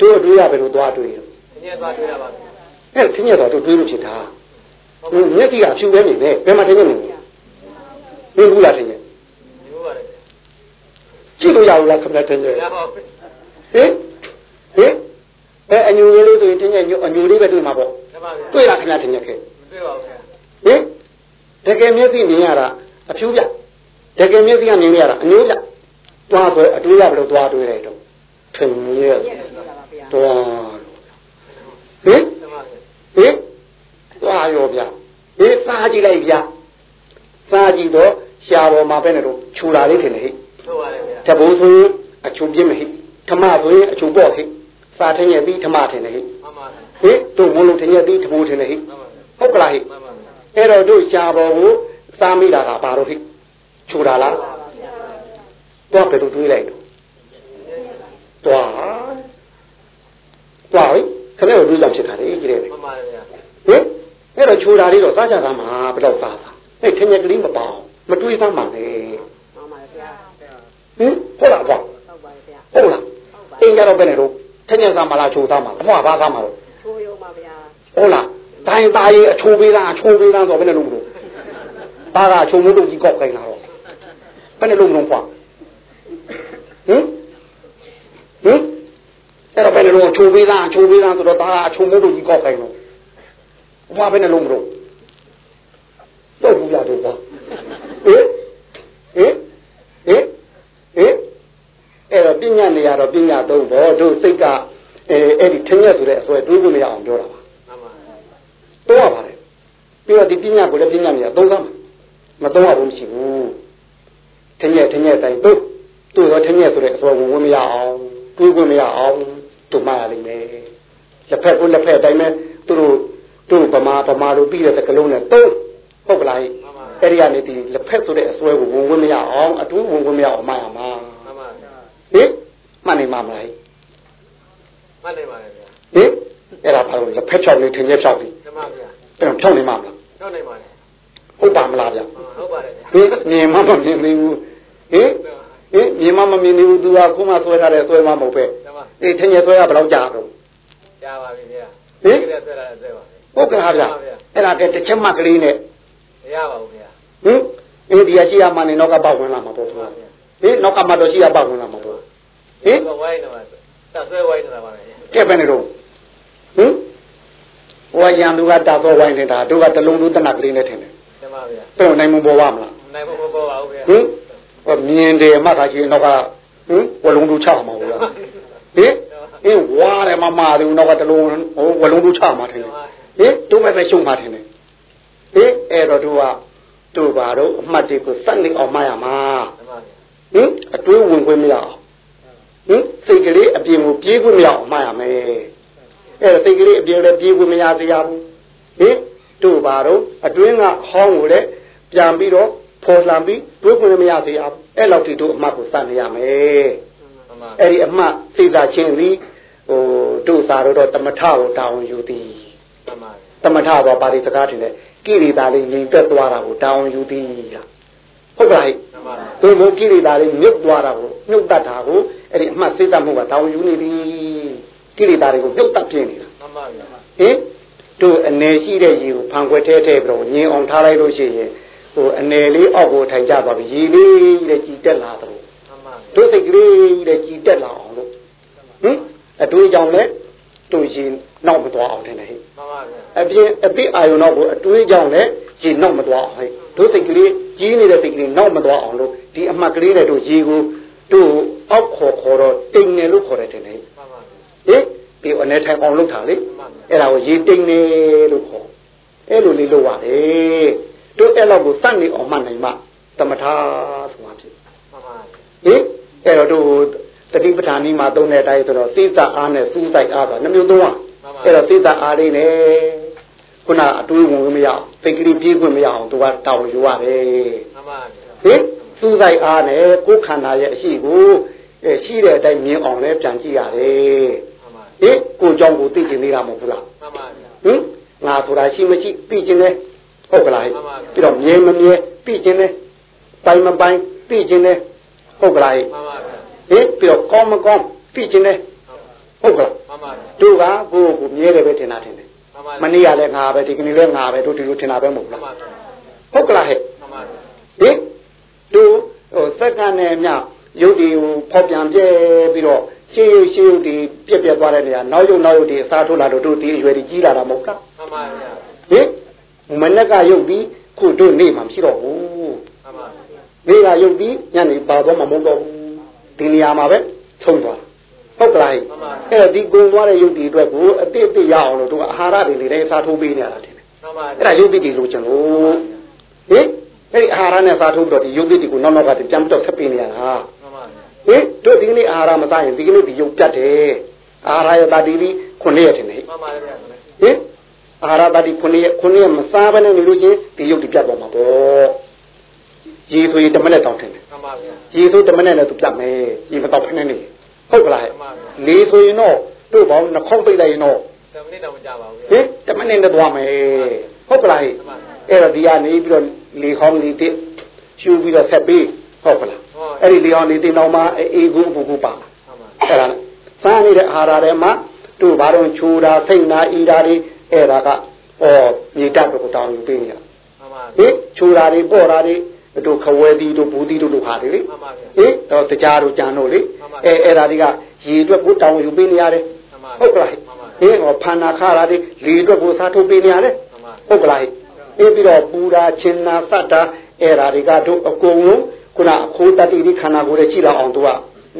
တို့အတွေးရဘယ်လိုသွားတွေးလဲဒီနေ့သွားတွေ့ရပါဗျာအဲထင်ရက်တော့တို့တွေးလို့ဖြစ်တာဟိုမျက်စိကအဖြူပဲနေပဲဘယ်မှာထင်ရက်နေလဲမင်းဘူးလားထင်ရက်ဒီလိုပါလေ ကြည့်လို့ရဘူးလားခမထင်ရက်ရပါဘူးဟင်ဟင်အဲအညူလေးဆိုရင်ထင်ရက်အညူလေးပဲတွေ့မှာပေါ့ရပါဗျာတွေ့လားခင်ဗျာထင်ရက်ခဲမတွေ့ပါဘူးဗျာဟင်တကယ်မျက်စိမြင်ရတာအဖြူပြတကယ်မျက်စိကမြင်ရတာအညိုးပြသွားဆိုအတွေးရဘယ်လိုသွားတွေးလိုက်တော့ထင်ရဲ့သွားဟင်မှန်ပါဗျာဟင်သွားရောဗျဟင်စားကြည့်လိုက်ဗျစားကြည့်တော့ရှားပေါ်မှာပဲနဲ့တော့ခြူတာလေးထင်တယ်ဟိ ဟုတ်ပါတယ်ဗျာတဘိုးဆိုရင်အခြူပြင်းမဟိဓမ္မဆိုရင်အခြူပေါ့ဟိစာထင်းရဲ့ပြီးဓမ္မထင်တယ်ဟိမှန်ပါဗျာဟိတို့မလုံးထင်းရဲ့ပြီးတဘိုးထင်တယ်ဟိမှန်ပါဗျာဟုတ်ကလားဟိမှန်ပါဗျာအဲ့တော့တို့ရှားပေါ်ကိုစားမိတာကဘာလို့ဟိခြူတာလားတော့ဘယ်လိုတွေးလိုက်တော့သွားသွားဟိခဏတော့တွေးကြဖြစ်တာလေကြည့်တယ်မှန်ပါဗျာဟင်အဲ့တော့ခြူတာလေးတော့စားကြသားမှာဘယ်တော့စားတာအဲ့ထင်းရဲ့ကလေးမပေါအောင်မတွေးသားမှာလေမှန်ပါဗျာ ဟင်ဟုတ်လားကွာဟုတ်ပါဗျာဟုတ်လားအင်းကြတော့ဘယ်နဲ့တော့ထင်းရဲ့သားမလားခြူသားမှာဘမဘာသားမှာတော့ချိုးရုံပါဗျာဟုတ်လားတိုင်းသားရေးအချိုးပေးလားအချိုးပေးလားဆိုတော့ဘယ်နဲ့လုပ်မလို့ဘာကအချိုးမိုးတို့ကြီးကောက်ခိုင်းတာတော့ဘယ်နဲ့လုပ်မလို့ဖွာဟင်ဟင်အဲ့တော့ဘယ်နဲ့လုပ်အချိုးပေးလားအချိုးပေးလားဆိုတော့ဒါကအချိုးမိုးတို့ကြီးကောက်ခိုင်းတော့ဘာဘယ်နဲ့လုပ်မလို့တော့ဘူးရတော့ဘာဟင်ဟင်ဟင်ဟင်အဲ့တော့ပ ညာနေရတော့ပညာသုံးတော့တို့စိတ်ကအဲအဲ့ဒီထင်းရဆိုတဲ့အစွဲတွေးဖို့မရအောင်ပြောတာပါမှန်ပါဗျာသုံးရပါတယ်ပြီးတော့ဒီပညာကိုလည်းပညာနေရသုံးစားမှာမသုံးရဘူးမရှိဘူးထင်းရထင်းရတိုင်းတို့တို့ရောထင်းရဆိုတဲ့အစွဲကိုဝင်မရအောင်တွေးခွင့်မရအောင်တို့မှရလိမ့်မယ်လက်ဖက်ကိုလက်ဖက်အတိုင်းပဲသူတို့တို့ဗမာဗမာတို့ပြီးတဲ့စကလုံးနဲ့သုံးဟုတ်ကလားမှန်ပါဗျာအဲ့ဒီကနေဒီလက်ဖက်ဆိုတဲ့အစွဲကိုဝင်ဝင်မရအောင်အတူဝင်ဝင်မရအောင်မှရမှာမှန်ပါဗျာ ဟင်မှတ်နေမှာမလားမှတ်နေပါတယ်ဗျာဟင်အဲ့ဒါဘာလို့လက်ဖက်ချောင်းလေးထင်းရချောင်းပြီးဓမ္မဗျာအဲ့တော့ဖြောင်းနေမှာမလားတော့နေပါတယ်ဟုတ်ပါမလားဗျဟုတ်ပါတယ်ဗျာဟင်မြင်မမမြင်သေးဘူးဟင်ဟင်မြင်မမမြင်သေးဘူးသူကခုမှဆွဲထားတယ်ဆွဲမှမဟုတ်ပဲဓမ္မအေးထင်းရဆွဲရဘယ်တော့ကြာတော့ရပါပြီဗျာဟင်ဒီလက်ဆက်လာဆက်ပါဗျာဟုတ်ကဲ့ဟာဗျအဲ့ဒါကတစ်ချက်မှတ်ကလေးနဲ့မရပါဘူးဗျာဟင်အေးဒီရရှိရမှနေတော့ကပောက်ဝင်လာမှာပေါ့သူကဟင်နောက်ကမှတော့ရှိရပောက်ဝင်လာမှာပေါ့ ဟင်ဒီဝိုင်းနေမှာဆက်ဆွဲဝိုင်းနေတာပါဗျာကဲပဲနေတော့ဟင်ဟိုရန်သူကတာတော့ဝိုင်းနေတာတို့ကတလုံးလုံးတနက်ကလေးနဲ့ထင်တယ်ဓမ္မဗျာအဲ့တော့နိုင်မပေါ်ပါမလားနိုင်ဖို့ပေါ်ပါဦးဗျာဟင်ဟောမြင်တယ်မှတ်ခါရှိရင်တော့ကဟင်ဝလုံးတို့ချမှာဘူးလားဟင်ဟင်ဝါတယ်မမတယ်တော့ကတလုံးဟိုဝလုံးတို့ချမှာတယ်ဟင်တို့ပဲပဲရှုံမှာတယ်ဟင်အဲ့တော့တို့ကတို့ပါတော့အမှတ်တွေကိုစက်နေအောင်မှရမှာဓမ္မဗျာဟင်အတွင်းဝင်ခွင့်မရအောင် ဟင်စိတ်ကလေးအပြင်ကိုပြေးခွင့်မရအောင်မှရမယ်အဲ့တော့စိတ်ကလေးအပြင်လည်းပြေးခွင့်မရစေရဘူးဟင်တို့ပါတော့အတွင်းကဟောင်းကိုလည်းပြန်ပြီးတော့ဖော်လှန်ပြီးတွေးခွင့်မရစေရဘူးအဲ့လောက်ထိတို့အမှတ်ကိုစက်နေရမယ်ဓမ္မအဲ့ဒီအမှတ်စိတ်သာချင်းသည်ဟိုတို့စာတော့တမထကိုတာဝန်ယူသည်ဓမ္မဗျာတမထတော့ပါဠိစကားတင်တယ်ကိရိတာလေးငြိမ်သက်သွားတာကိုတာဝန်ယူသည်လားဟုတ်ကဲ့ဓမ္မဗျာသူတို့ကိရိတာလေးမြုပ်သွားတာကိုမြုပ်တတ်တာကို အဲ့ဒီအမှတ်စိတ်တတ်မှုကတာဝန်ယူနေသည်ကိရိတာတွေကိုမြုပ်တတ်ပြင်းနေတာဓမ္မဗျာဟင်တို့အနေရှိတဲ့ရေကိုဖန်ခွက်ထဲထဲပြီးတော့ငြင်းအောင်ထားလိုက်လို့ရှိရင်ဟိုအနေလေးအောက်ကိုထိုင်ကြသွားပြီရေလေးတဲ့ကြည်တက်လာတော့ဓမ္မဗျာတို့စိတ်ကလေးတဲ့ကြည်တက်လာအောင်လို့ဟင်အတွေးကြောင့်လဲတို့ရင်နောက်မသွားအောင်တယ်ဟဲ့ဓမ္မဗျာအပြင်အပိအာယုံတော့ကိုအတွေးကြောင့်လဲရင်နောက်မသွားအောင်ဟဲ့တို့စိတ်ကလေးကြီးနေတဲ့စိတ်ကလေးနောက်မသွားအောင်လို့ဒီအမှတ်ကလေးနဲ့တို့ရေကို တို့အောက်ခေါ်ခေါ်တော့တိမ်နေလို့ခေါ်တယ်တယ်ဟဲ့ဓမ္မဗျာဟင်ဒီအနေထိုင်အောင်လုပ်တာလေဓမ္မဗျာအဲ့ဒါကိုရေတိမ်နေလို့ခေါ်အဲ့လိုလေးလုပ်ရတယ်တို့အဲ့လောက်ကိုစက်နေအောင်မှတ်နိုင်မှသမထဆိုတာဖြစ်ဓမ္မဗျာဟင်အဲ့တော့တို့တတိပဋ္ဌာန်ဤမှာသုံးတဲ့အတိုင်းဆိုတော့စိတ်သက်အားနဲ့စူးစိုက်အားဆိုတာနှမျိုးသုံးอ่ะအဲ့တော့စိတ်သက်အားလေးနဲ့ခုနအတွေးဝင်မရအောင်စိတ်ကလေးပြေးခွင့်မရအောင်သူကတောင်းယူရတယ်ဓမ္မဗျာဟင် စူးစိုက်အားနဲ့ကိုယ်ခန္ဓာရဲ့အရှိကိုအဲရှိတဲ့အတိုင်းမြင်အောင်လည်းပြန်ကြည့်ရတယ်ဓမ္မဟင်ကိုယ်ကြောင့်ကိုသိကျင်နေတာမဟုတ်ဘူးလားဓမ္မဗျာဟင်ငါဆိုတာရှိမရှိသိကျင်တယ်ဟုတ်ကလားမှန်ပါဗျာပြီးတော့မြင်မမြင်သိကျင်တယ်ပိုင်မပိုင်သိကျင်တယ်ဟုတ်ကလားမှန်ပါဗျာဟင်ပြီးတော့ကောင်းမကောင်းသိကျင်တယ်ဟုတ်ကလားမှန်ပါဗျာတို့ကကိုယ့်ကိုမြဲတယ်ပဲထင်တာထင်တယ်မှန်ပါမနေ့ကလည်းငါပဲဒီကနေ့လည်းငါပဲတို့ဒီလိုထင်တာပဲမဟုတ်မှန်လားပါဗျာဟုတ်ကလားဟဲ့မှန်ပါဗျာဟင် တို့ဟိုစက္ကန့်နဲ့မြရုပ်ဒီကိုဖောက်ပြန်ပြဲပြီးတော့ရှေးရုပ်ရှေးရုပ်ဒီပြက်ပြက်သွားတဲ့နေရာနောက်ရုပ်နောက်ရုပ်ဒီအစားထိုးလာတော့တို့ဒီအရွယ်ဒီကြီးလာတာမဟုတ်လားမှန်ပါဗျာဟင်မနေ့ကရုပ်ပြီးခုတို့နေမှာမရှိတော့ဘူးမှန်ပါဗျာနေ့ကရုပ်ပြီးညနေပါတော့မှမဟုတ်တော့ဘူးဒီနေရာမှာပဲဆုံးသွားဟုတ်ကလားဟဲ့မှန်ပါအဲ့တော့ဒီကုံသွားတဲ့ရုပ်ဒီအတွက်ကိုအတိအတိရအောင်လို့တို့အာဟာရတွေလေးတိုင်းစားထိုးပေးနေရတာတင်တယ်မှန်ပါအဲ့ဒါရုပ်တိတွေလိုချင်လို့ဟင် အဲ့ဒီအာဟာရနဲ့စားထိုးပြီးတော့ဒီယုတ်တိတွေကိုနောက်နောက်ကပြန်ပြီးတော့ဆက်ပေးနေရတာမှန်ပါဗျာဟင်တို့ဒီကနေ့အာဟာရမစားရင်ဒီကနေ့ဒီယုတ်ပြတ်တယ်အာဟာရရတာဒီဒီခုနှစ်ရက်ထင်တယ်မှန်ပါဗျာဟင်အာဟာရတာဒီခုနှစ်ရက်ခုနှစ်ရက်မစားဘဲနဲ့နေလို့ချင်းဒီယုတ်ဒီပြတ်သွားမှာပေါ့ရေဆိုရင်တမနဲ့တောင်းထင်တယ်မှန်ပါဗျာရေဆိုတမနဲ့လည်းသူပြတ်မယ်ရေမတော့ဖနေနေဟုတ်ကလားမှန်ပါဗျာလေဆိုရင်တော့တို့ဘောင်းနှခေါက်ပိတ်လိုက်ရင်တော့တမနစ်တော့မကြပါဘူးဟင်တမနဲ့နဲ့သွားမယ်ဟုတ်ကလားမှန်ပါအဲ့တော့ဒီကနေပြီးတော့ လေခေါင်းလေတစ်ရှူပြီးတော့ဆက်ပြီးဟုတ်ကလားဟုတ်အဲ့ဒီလေခေါင်းလေတစ်တော့မှအေးကူအပူကူပါမှန်ပါအဲ့ဒါစားနေတဲ့အာဟာရထဲမှာတို့ဘာလို့ချိုးတာစိတ်နာအီတာတွေအဲ့ဒါကဩမြေတက်ကိုတောင်းယူပေးနေတာမှန်ပါဟင်ချိုးတာတွေပေါ့တာတွေတို့ခဝဲသီးတို့ဘူးသီးတို့တို့ဟာတွေလေမှန်ပါဗျာဟင်တော့တရားတို့ကြံတို့လေမှန်ပါအဲအဲ့ဒါတွေကရေအတွက်ကိုတောင်းယူပေးနေရတယ်မှန်ပါဟုတ်ကလားမှန်ပါဟင်ဟောဖန္နာခါတာတွေလေအတွက်ကိုစားထုတ်ပေးနေရတယ်မှန်ပါဟုတ်ကလား ပြီးပြီးတော့ပူတာချင်နာစတ်တာအဲ့ဒါတွေကတို့အကုန်လုံးခုနအခိုးတတိဒီခန္ဓာကိုယ်ရဲ့ကြည့်လောက်အောင်တို့က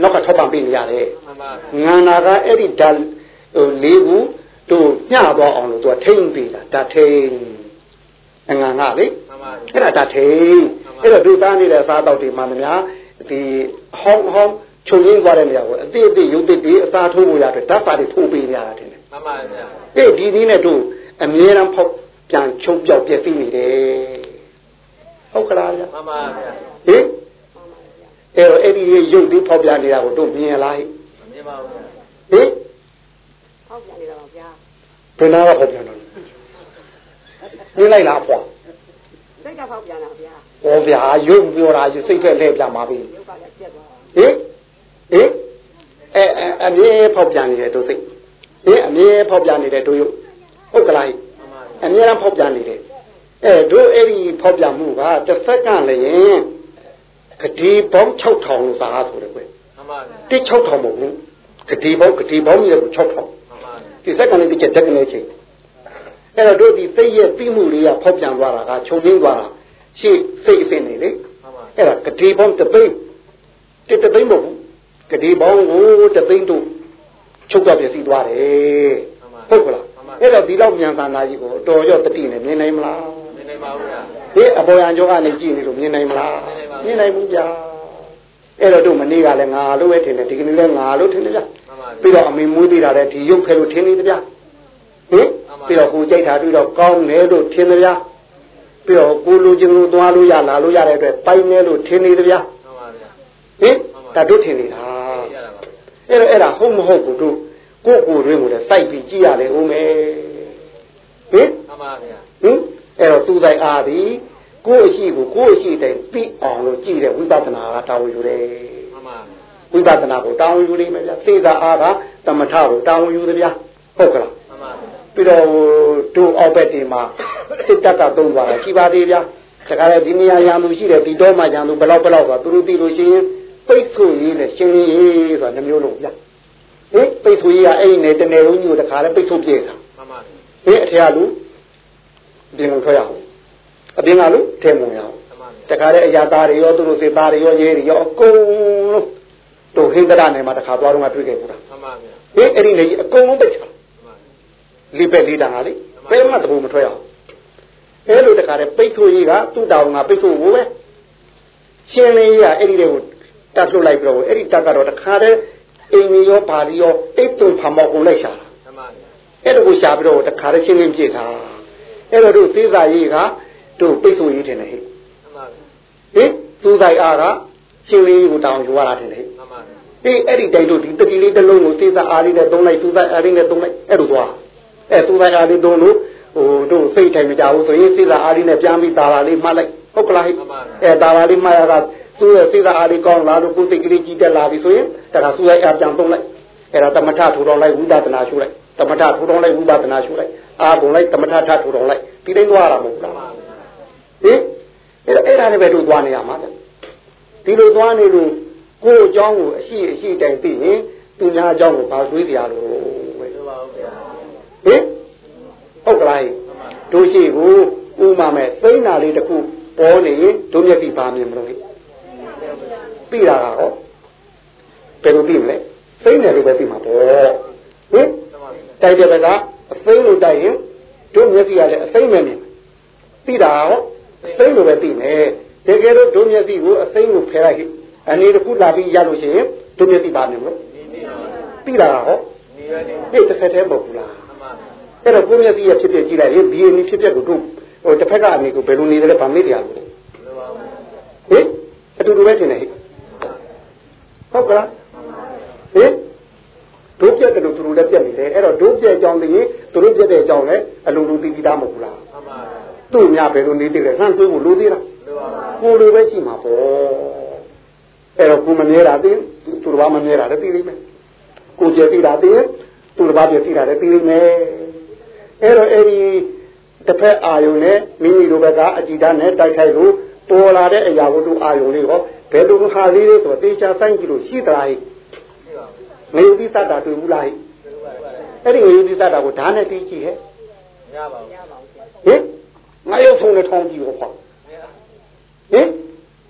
နောက်ကထောက်ပံ့ပေးနေရတယ်မှန်ပါငန္နာကအဲ့ဒီဓာတ်ဟိုလေးခုတို့ညှသွားအောင်လို့သူကထိမ့်ပေးတာဓာတ်ထိမ့်အငန်ကလေမှန်ပါအဲ့ဒါဓာတ်ထိမ့်အဲ့တော့ဒုသားနေတဲ့အစားအသောက်တွေမှမများဒီဟောင်းဟောင်းချုပ်ရင်းသွားတဲ့နေရာကိုအတိအတိရုပ်တိတိအစားထိုးဖို့ရတယ်ဓာတ်ပါတွေထိုးပေးနေရတာတင်တယ်မှန်ပါဗျာအေးဒီနည်းနဲ့တို့အမြဲတမ်းဖောက် ပြန်ချုပ်ပြောက်ပြည့်စည်နေတယ်ဟုတ်ကလားဗျာမှန်ပါဗျာဟင်အဲ့တော့အဲ့ဒီရုပ်ဒီဖောက်ပြန်နေတာကိုတို့မြင်လားဟိမမြင်ပါဘူးဗျာဟင်ဟောက်ပြန်နေတာပါဗျာဘယ်နာကဖောက်ပြန်တော့လဲမြင်လိုက်လားအဖွာစိတ်ကဟောက်ပြန်တာဗျာဟောဗျာရုပ်ပြောတာစိတ်ဖက်လဲပြန်ပါပြီရုပ်ကလည်းပြက်သွားတာဟင်ဟင်အဲအဲအမြဲဖောက်ပြန်နေတယ်တို့စိတ်ဟင်အမြဲဖောက်ပြန်နေတယ်တို့ရုပ်ဟုတ်ကလားဟိမှန်ပါ အမြဲတမ်းဖောက်ပြန်နေတယ်အဲတို့အဲ့ဒီဖောက်ပြန်မှုကတစ်စက္ကန့်လည်းရင်ဂတိပေါင်း6000လို့သာဆိုတယ်ကွယ်မှန်ပါဗျာတိ6000မဟုတ်ဘူးဂတိပေါင်းဂတိပေါင်းရဲ့6000မှန်ပါဒီစက္ကန့်လေးတစ်ချက်တက်ကနေချိန်အဲ့တော့တို့ဒီစိတ်ရဲ့ပြီးမှုလေးကဖောက်ပြန်သွားတာကခြုံငင်းသွားတာရှေ့စိတ်အစ်နေလေမှန်ပါအဲ့ဒါဂတိပေါင်းတသိန်းတစ်တသိန်းမဟုတ်ဘူးဂတိပေါင်းကိုတသိန်းတို့ချုပ်တော့ပြည့်စည်သွားတယ်ဟုတ်ကလား အဲ့တော့ဒီလောက်မြန်သာနာကြီးကိုတော်ရောတတိနဲ့မြင်နိုင်မလားမမြင်ပါဘူးဗျာဒီအပေါ်ရန်ကျောကနေကြည့်နေလို့မြင်နိုင်မလားမြင်နိုင်ပါဘူးမြင်နိုင်ဘူးဗျာအဲ့တော့တို့မနေ့ကလည်းငါလို့ပဲထင်တယ်ဒီကနေ့လည်းငါလို့ထင်တယ်ဗျာမှန်ပါပြီးတော့အမေမွေးသေးတာလည်းဒီရုပ်ခဲလို့ထင်နေတယ်ဗျာဟင်ပြီးတော့ကိုကြိုက်တာပြီးတော့ကောင်းတယ်လို့ထင်တယ်ဗျာပြီးတော့ကိုလူချင်းလူသွားလို့ရလာလို့ရတဲ့အတွက်ပိုင်တယ်လို့ထင်နေတယ်ဗျာမှန်ပါဗျာဟင်ဒါတို့ထင်နေတာရတာပါအဲ့တော့အဲ့ဒါဟုတ်မဟုတ်ဘူးတို့ ကိုယ့်ကိုယ်တွင်ကိုလည်းစိုက်ပြီးကြည့်ရတယ်ဦးမယ်ဟင်မှန်ပါဗျာဟင်အဲ့တော့သူတိုင်အားသည်ကိုယ့်အရှိကိုကိုယ့်အရှိတိုင်ပြီးအောင်လို့ကြည့်တဲ့ဝိပဿနာကတာဝန်ယူတယ်မှန်ပါဝိပဿနာကိုတာဝန်ယူနေမယ်ဗျာစေတာအားကသမထကိုတာဝန်ယူတယ်ဗျာဟုတ်ကလားမှန်ပါပြီးတော့တို့အောက်ဘက်ဒီမှာစစ်တပ်ကသုံးသွားတာရှိပါသေးဗျာတခါလေဒီနေရာရံသူရှိတယ်ဒီတော့မှရံသူဘလောက်ဘလောက်ဆိုသူတို့သိလို့ရှိရင်ပိတ်ဆို့ရေးနဲ့ရှင်းရင်းဆိုတာနှမျိုးလုံးဗျာ ဟင်ပိတ်ဆို့ရေးကအဲ့ဒီနဲ့တနယ်လုံးကြီးကိုတခါလေပိတ်ဆို့ပြေးတာမှန်ပါဟင်အထက်လူအပြင်ကိုထွက်ရအောင်အပြင်ကလူထဲမဝင်ရအောင်မှန်ပါတခါလေအရာသားတွေရောသူတို့စေသားတွေရောရဲတွေရောအကုန်လုံးတို့ဟင်္ဒရာနယ်မှာတခါသွားတော့ငါတွေ့ခဲ့ဘူးလားမှန်ပါဗျာဟင်အဲ့ဒီနေကြီးအကုန်လုံးပိတ်ချာမှန်ပါလေးပဲလေးတန်ကလေဘယ်မှတဘူမထွက်ရအောင်အဲ့လိုတခါလေပိတ်ဆို့ရေးကသူ့တောင်ကပိတ်ဆို့ဖို့ပဲရှင်းလင်းရေးကအဲ့ဒီတွေကိုတတ်လွတ်လိုက်ပြီးတော့အဲ့ဒီတက်ကတော့တခါလေ အိမ်ကြီးရောဘာလီရောအိတ်တုံဖာမောက်ကုန်လိုက်ရှာတာမှန်ပါဗျာအဲ့ဒါကိုရှာပြီးတော့တခါလေးရှင်းလင်းပြစ်တာအဲ့တော့တို့သေးစာရေးကတို့ပိတ်ဆို့ရေးထင်တယ်ဟဲ့မှန်ပါဗျာဟင်သူဆိုင်အားကရှင်းလင်းရေးကိုတောင်းယူရတာထင်တယ်ဟဲ့မှန်ပါဗျာဒီအဲ့ဒီတိုင်တို့ဒီတတိလေးတစ်လုံးကိုသေးစာအားလေးနဲ့သုံးလိုက်သူဆိုင်အားလေးနဲ့သုံးလိုက်အဲ့လိုသွားအဲ့သူဆိုင်အားလေးသုံးလို့ဟိုတို့စိတ်ထိုင်မကြဘူးဆိုရင်သေးစာအားလေးနဲ့ပြန်ပြီးတာလာလေးမှတ်လိုက်ဟုတ်ကလားဟဲ့အဲ့တာလာလေးမှတ်ရတာ သူ့ရဲ့သေးစာအားလေးကောင်းလာလို့ကိုယ်စိတ်ကလေးကြီးတက်လာပြီဆိုရင်တခါသူဆိုင်အားပြန်သုံးလိုက်အဲ့ဒါတမထထူတော်လိုက်ဝိပဿနာရှုလိုက်တမထထူတော်လိုက်ဝိပဿနာရှုလိုက်အာကုန်လိုက်တမထထထူတော်လိုက်ဒီတိုင်းသွားရမှာမဟုတ်လားမှန်ပါဗျာဟင်အဲ့ဒါအဲ့ဒါလည်းပဲတို့သွားနေရမှာလေဒီလိုသွားနေလို့ကိုယ်အကြောင်းကိုအရှိအရှိတိုင်သိရင်သူများအကြောင်းကိုဘာတွေးကြရလို့ပဲပြောပါဦးဗျာဟင်ဟုတ်ကလားတို့ရှိကိုဥမာမဲ့သိန်းနာလေးတစ်ခုပေါ်နေရင်တို့မျက်စိပါမြင်မလို့ဟိ သိတာကဟောဘယ်လိုသိမလဲသိနေလို့ပဲသိမှာပေါ့ဟင်မှန်ပါဗျာတိုက်တဲ့ဘက်ကအသိလို့တိုက်ရင်တို့မျက်စိကလည်းအသိမဲ့မြင်သိတာဟောစိမ့်လိုပဲသိမယ်တကယ်တော့ဒုမျက်စိကိုအစိမ့်ကိုဖယ်လိုက်အနေတစ်ခုလာပြီးရလို့ရှိရင်ဒုမျက်စိပါမယ်မလို့ဒီနေ့တော့သိလာတာဟောနေရနေနေ့တစ်ဆက်တည်းမဟုတ်ဘူးလားအမှန်အဲ့တော့ကိုမျက်စိရဖြစ်ဖြစ်ကြည့်လိုက်ရင်ဒီအင်းဖြစ်ဖြစ်ကိုတို့ဟိုတစ်ဖက်ကအမေကိုဘယ်လိုနေတယ်လဲဗာမေ့တရားလို့လိုပါဘူးဟင် အတူတူပဲထင်တယ်ဟဲ့ဟုတ်ကလားဟင်တို့ပြက်တယ်လို့သူတို့လည်းပြက်နေတယ်အဲ့တော့တို့ပြက်ကြောင်းတည်းသူတို့ပြက်တဲ့အကြောင်းလည်းအလိုလိုသိပြီးသားမဟုတ်ဘူးလားအမှန်သူ့များဘယ်လိုနေသေးလဲလှမ်းတွေးဖို့လိုသေးလားလိုပါဘူးကိုယ်လိုပဲရှိမှာပေါ့အဲ့တော့ကိုမမြဲတာသိသူတို့ဘာမမြဲတာလည်းသိလိမ့်မယ်ကိုကြည့်သိတာသိသူတို့ဘာကြည့်သိတာလည်းသိလိမ့်မယ်အဲ့တော့အဲ့ဒီတစ်ဖက်အာယုံနဲ့မိမိတို့ဘက်ကအကြည်ဓာတ်နဲ့တိုက်ခိုက်လို့ ပေါ်လာတဲ့အရာကိုသူအာယုံလေးဟောဘယ်လိုဟာလေးလေးဆိုတေချာဆိုင်ကြည့်လို့ရှိသလားဟိရှိပါဘူးငရုတ်တိသတ္တာတွေ့ဘူးလားဟိလိုပါဘူးအဲ့ဒီငရုတ်တိသတ္တာကိုဓာတ်နဲ့တီးကြည့်ဟဲ့ရပါဘူးရပါဘူးဗျာဟင်ငါရုပ်ဆုံးနဲ့ထောင်းကြည့်ဟောဟင်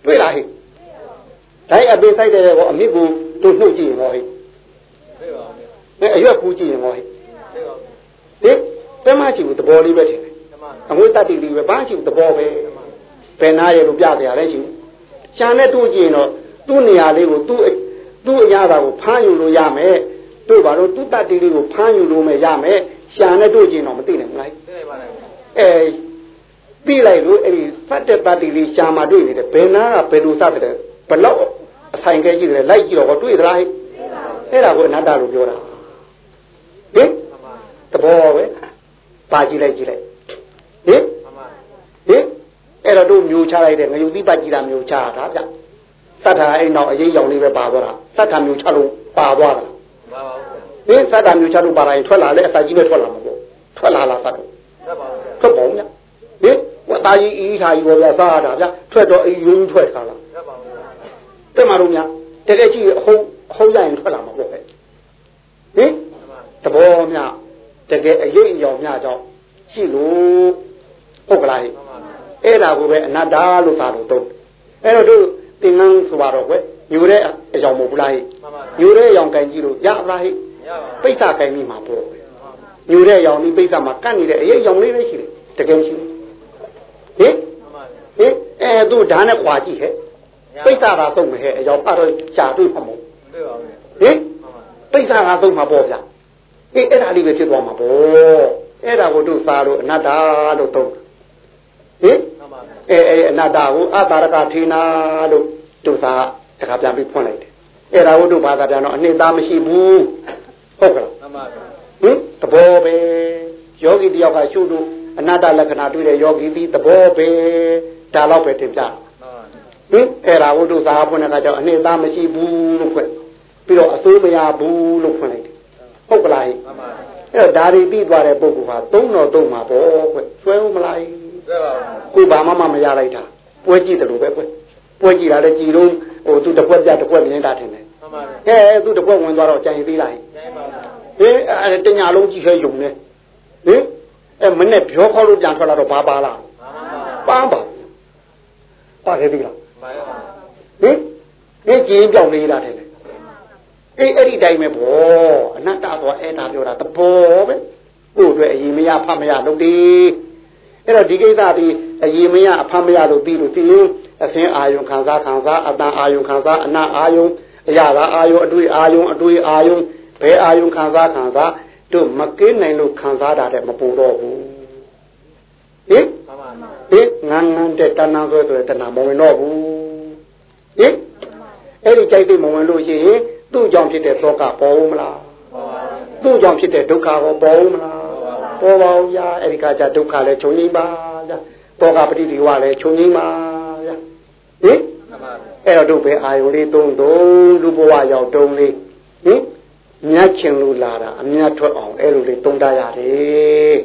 တွေ့လားဟိတိုင်းအပေးဆိုင်တဲ့ကောအမြစ်ကိုတို့နှုတ်ကြည့်ရင်ဟောဟိပြေပါဘူးအဲအရွက်ကူးကြည့်ရင်ဟောဟိပြေပါဘူးဟင်ဘယ်မှကြည့်ဘူးသဘောလေးပဲထင်တယ်အမှန်အငွေတတ္တိလေးပဲဘာကြည့်ဘူးသဘောပဲ ဘယ်နာရလို့ပြကြရလဲရှိဘူးရှာနဲ့တို့ကြည့်ရင်တော့သူ့နေရာလေးကိုသူ့သူ့အရာသာကိုဖမ်းယူလို့ရမယ်တို့ဘာလို့သူ့တတ္တိလေးကိုဖမ်းယူလို့မရမယ်ရှာနဲ့တို့ကြည့်ရင်တော့မသိနိုင်ဘူးလားသိနေပါလားအဲပြီးလိုက်လို့အဲ့ဒီစက်တဲ့တတိလေးရှာမှာတွေ့နေတယ်ဘယ်နာကဘယ်လိုစတဲ့ဘလောက်အဆိုင်ခဲကြည့်တယ်လိုက်ကြည့်တော့တွေ့သလားအဲ့ဒါကိုအနတ္တလို့ပြောတာဟင်အမှန်သဘောပဲပါကြည့်လိုက်ကြည့်လိုက်ဟင်အမှန်ဟင် အဲ့တော့တို့မျိုးချလိုက်တယ်ငရုတ်တိပတ်ကြည့်တာမျိုးချတာဗျစတ်ထာအဲ့နောက်အရေးရောင်လေးပဲပါသွားတာစတ်ထာမျိုးချလို့ပါသွားတာပါပါဘူးဟင်စတ်ထာမျိုးချလို့ပါလာရင်ထွက်လာလဲအစာကြီးနဲ့ထွက်လာမှာပေါ့ထွက်လာလားစတ်တော့ရပါဘူးထွက်ပါဦးဗျဟင်ဝတ်သားကြီးအီးထားကြီးပေါ်ဗျစားရတာဗျထွက်တော့အေးယုံထွက်ခါလားရပါဘူးတက်မှာတော့ဗျတကယ်ကြည့်အဟုတ်အဟုတ်ရရင်ထွက်လာမှာပေါ့ပဲဟင်အမှန်သဘောမြတကယ်အရေးအယောင်မြကြောင့်ရှိလို့ဟုတ်ကလားဟင် အမှန်အဲ့ဒါကိုပဲအနတ္တလို့သာလို့သုံးအဲ့တော့တို့သင်္ကန်းဆိုပါတော့ကွညိုတဲ့အယောင်မဟုတ်ဘူးလားဟိအမှန်ညိုတဲ့အယောင်ကန်ကြည့်လို့ရပါလားဟိရပါဘူးပိဋကကန်မိမှာပေါ့ညိုတဲ့အယောင်ဒီပိဋကမှာကတ်နေတဲ့အရေးအယောင်လေးပဲရှိတယ်တကယ်ရှိဟင်အမှန်ဟင်အဲသူဓာတ်နဲ့ခွာကြည့်ဟဲ့ပိဋကသာသုံးမယ်ဟဲ့အယောင်အဲ့တော့ရှားတွေ့မှာမဟုတ်ပြေပါဘူးဟင်အမှန်ပိဋကသာသုံးမှာပေါ့ဗျာအေးအဲ့ဒါလေးပဲဖြစ်သွားမှာပေါ့အဲ့ဒါကိုတို့စားလို့အနတ္တလို့သုံး ဟင်အမှန်အဲအဲအနတ္တကိုအတာရကထေနာလို့သူစားတခါပြန်ပြီးဖွင့်လိုက်တယ်အဲ့ဒါကိုတို့ဘာသာပြန်တော့အနှစ်သားမရှိဘူးဟုတ်ကလားအမှန်ဟင်သဘောပဲယောဂီတယောက်ကရှုလို့အနတ္တလက္ခဏာတွေ့တဲ့ယောဂီဒီသဘောပဲဒါတော့ပဲတင်ပြအမှန်ဟင်အဲ့ဒါကိုတို့စားဖွင့်တဲ့အခါကျတော့အနှစ်သားမရှိဘူးလို့ဖွင့်ပြီးတော့အစိုးမရဘူးလို့ဖွင့်လိုက်တယ်ဟုတ်ကလားဟင်အမှန်အဲ့တော့ဒါတွေပြီးသွားတဲ့ပုဂ္ဂိုလ်ဟာသုံးတော်သုံးမှာပေါ့ကွဆွဲဦးမလားပြေပါဘူး ကိုဘာမှမမရလိုက်တာပွဲကြည့်တယ်လို့ပဲကွပွဲကြည့်တာလည်းကြည်လုံးဟိုသူတစ်ခွက်ပြတစ်ခွက်မြင်တာထင်တယ်အမှန်အဲသူတစ်ခွက်ဝင်သွားတော့ကြံရင်သေးလားဟင်ကျင်းပါဘူးဟင်အဲတညာလုံးကြည့်ခဲယုံနေဟင်အဲမနဲ့ပြောခေါ်လို့ပြန်ထွက်လာတော့ဘာပါလားဘာမှမပါပန်းပါပါတယ်သေးလားပါရပါဟင်ဒီကြည်ပြောင်းနေတာထင်တယ်အေးအဲ့ဒီတိုင်းပဲဗောအနတ္တဆိုအဲ့ဒါပြောတာသဘောပဲကို့အတွက်အရင်မရဖတ်မရလို့ဒီ အဲ့တော့ဒီကိစ္စဒီအရင်မရအဖတ်မရလို့ပြီးလို့ဒီရင်အသင်းအာယုံခံစားခံစားအတန်အာယုံခံစားအနတ်အာယုံအရာသာအာယုံအတွေ့အာယုံအတွေ့အာယုံဘယ်အာယုံခံစားခံစားတို့မကင်းနိုင်လို့ခံစားတာတဲ့မပူတော့ဘူးဟင်အမှန်ဟင်ငန်းငန်းတဲ့တဏ္ဍဆွဲဆိုတဲ့တဏ္ဍမဝင်တော့ဘူးဟင်အဲ့ဒီကြိုက်တဲ့မဝင်လို့ရှိရင်သူ့ကြောင့်ဖြစ်တဲ့သောကပေါ်ဦးမလားပါပါသူ့ကြောင့်ဖြစ်တဲ့ဒုက္ခကိုပေါ်ဦးမလား ပေါ်ပါဦးညာအဲ့ဒီကကြဒုက္ခလည်းချုပ်ငိမ့်ပါညာသောကပฏิဒီဝလည်းချုပ်ငိမ့်ပါညာဟင်အမှန်အဲ့တော့တို့ပဲအာယုလေးသုံးသုံးလူဘဝရောက်တုံးလေးဟင်မြတ်ချင်လို့လာတာအမြတ်ထွက်အောင်အဲ့လိုလေးသုံးတတ်ရတယ်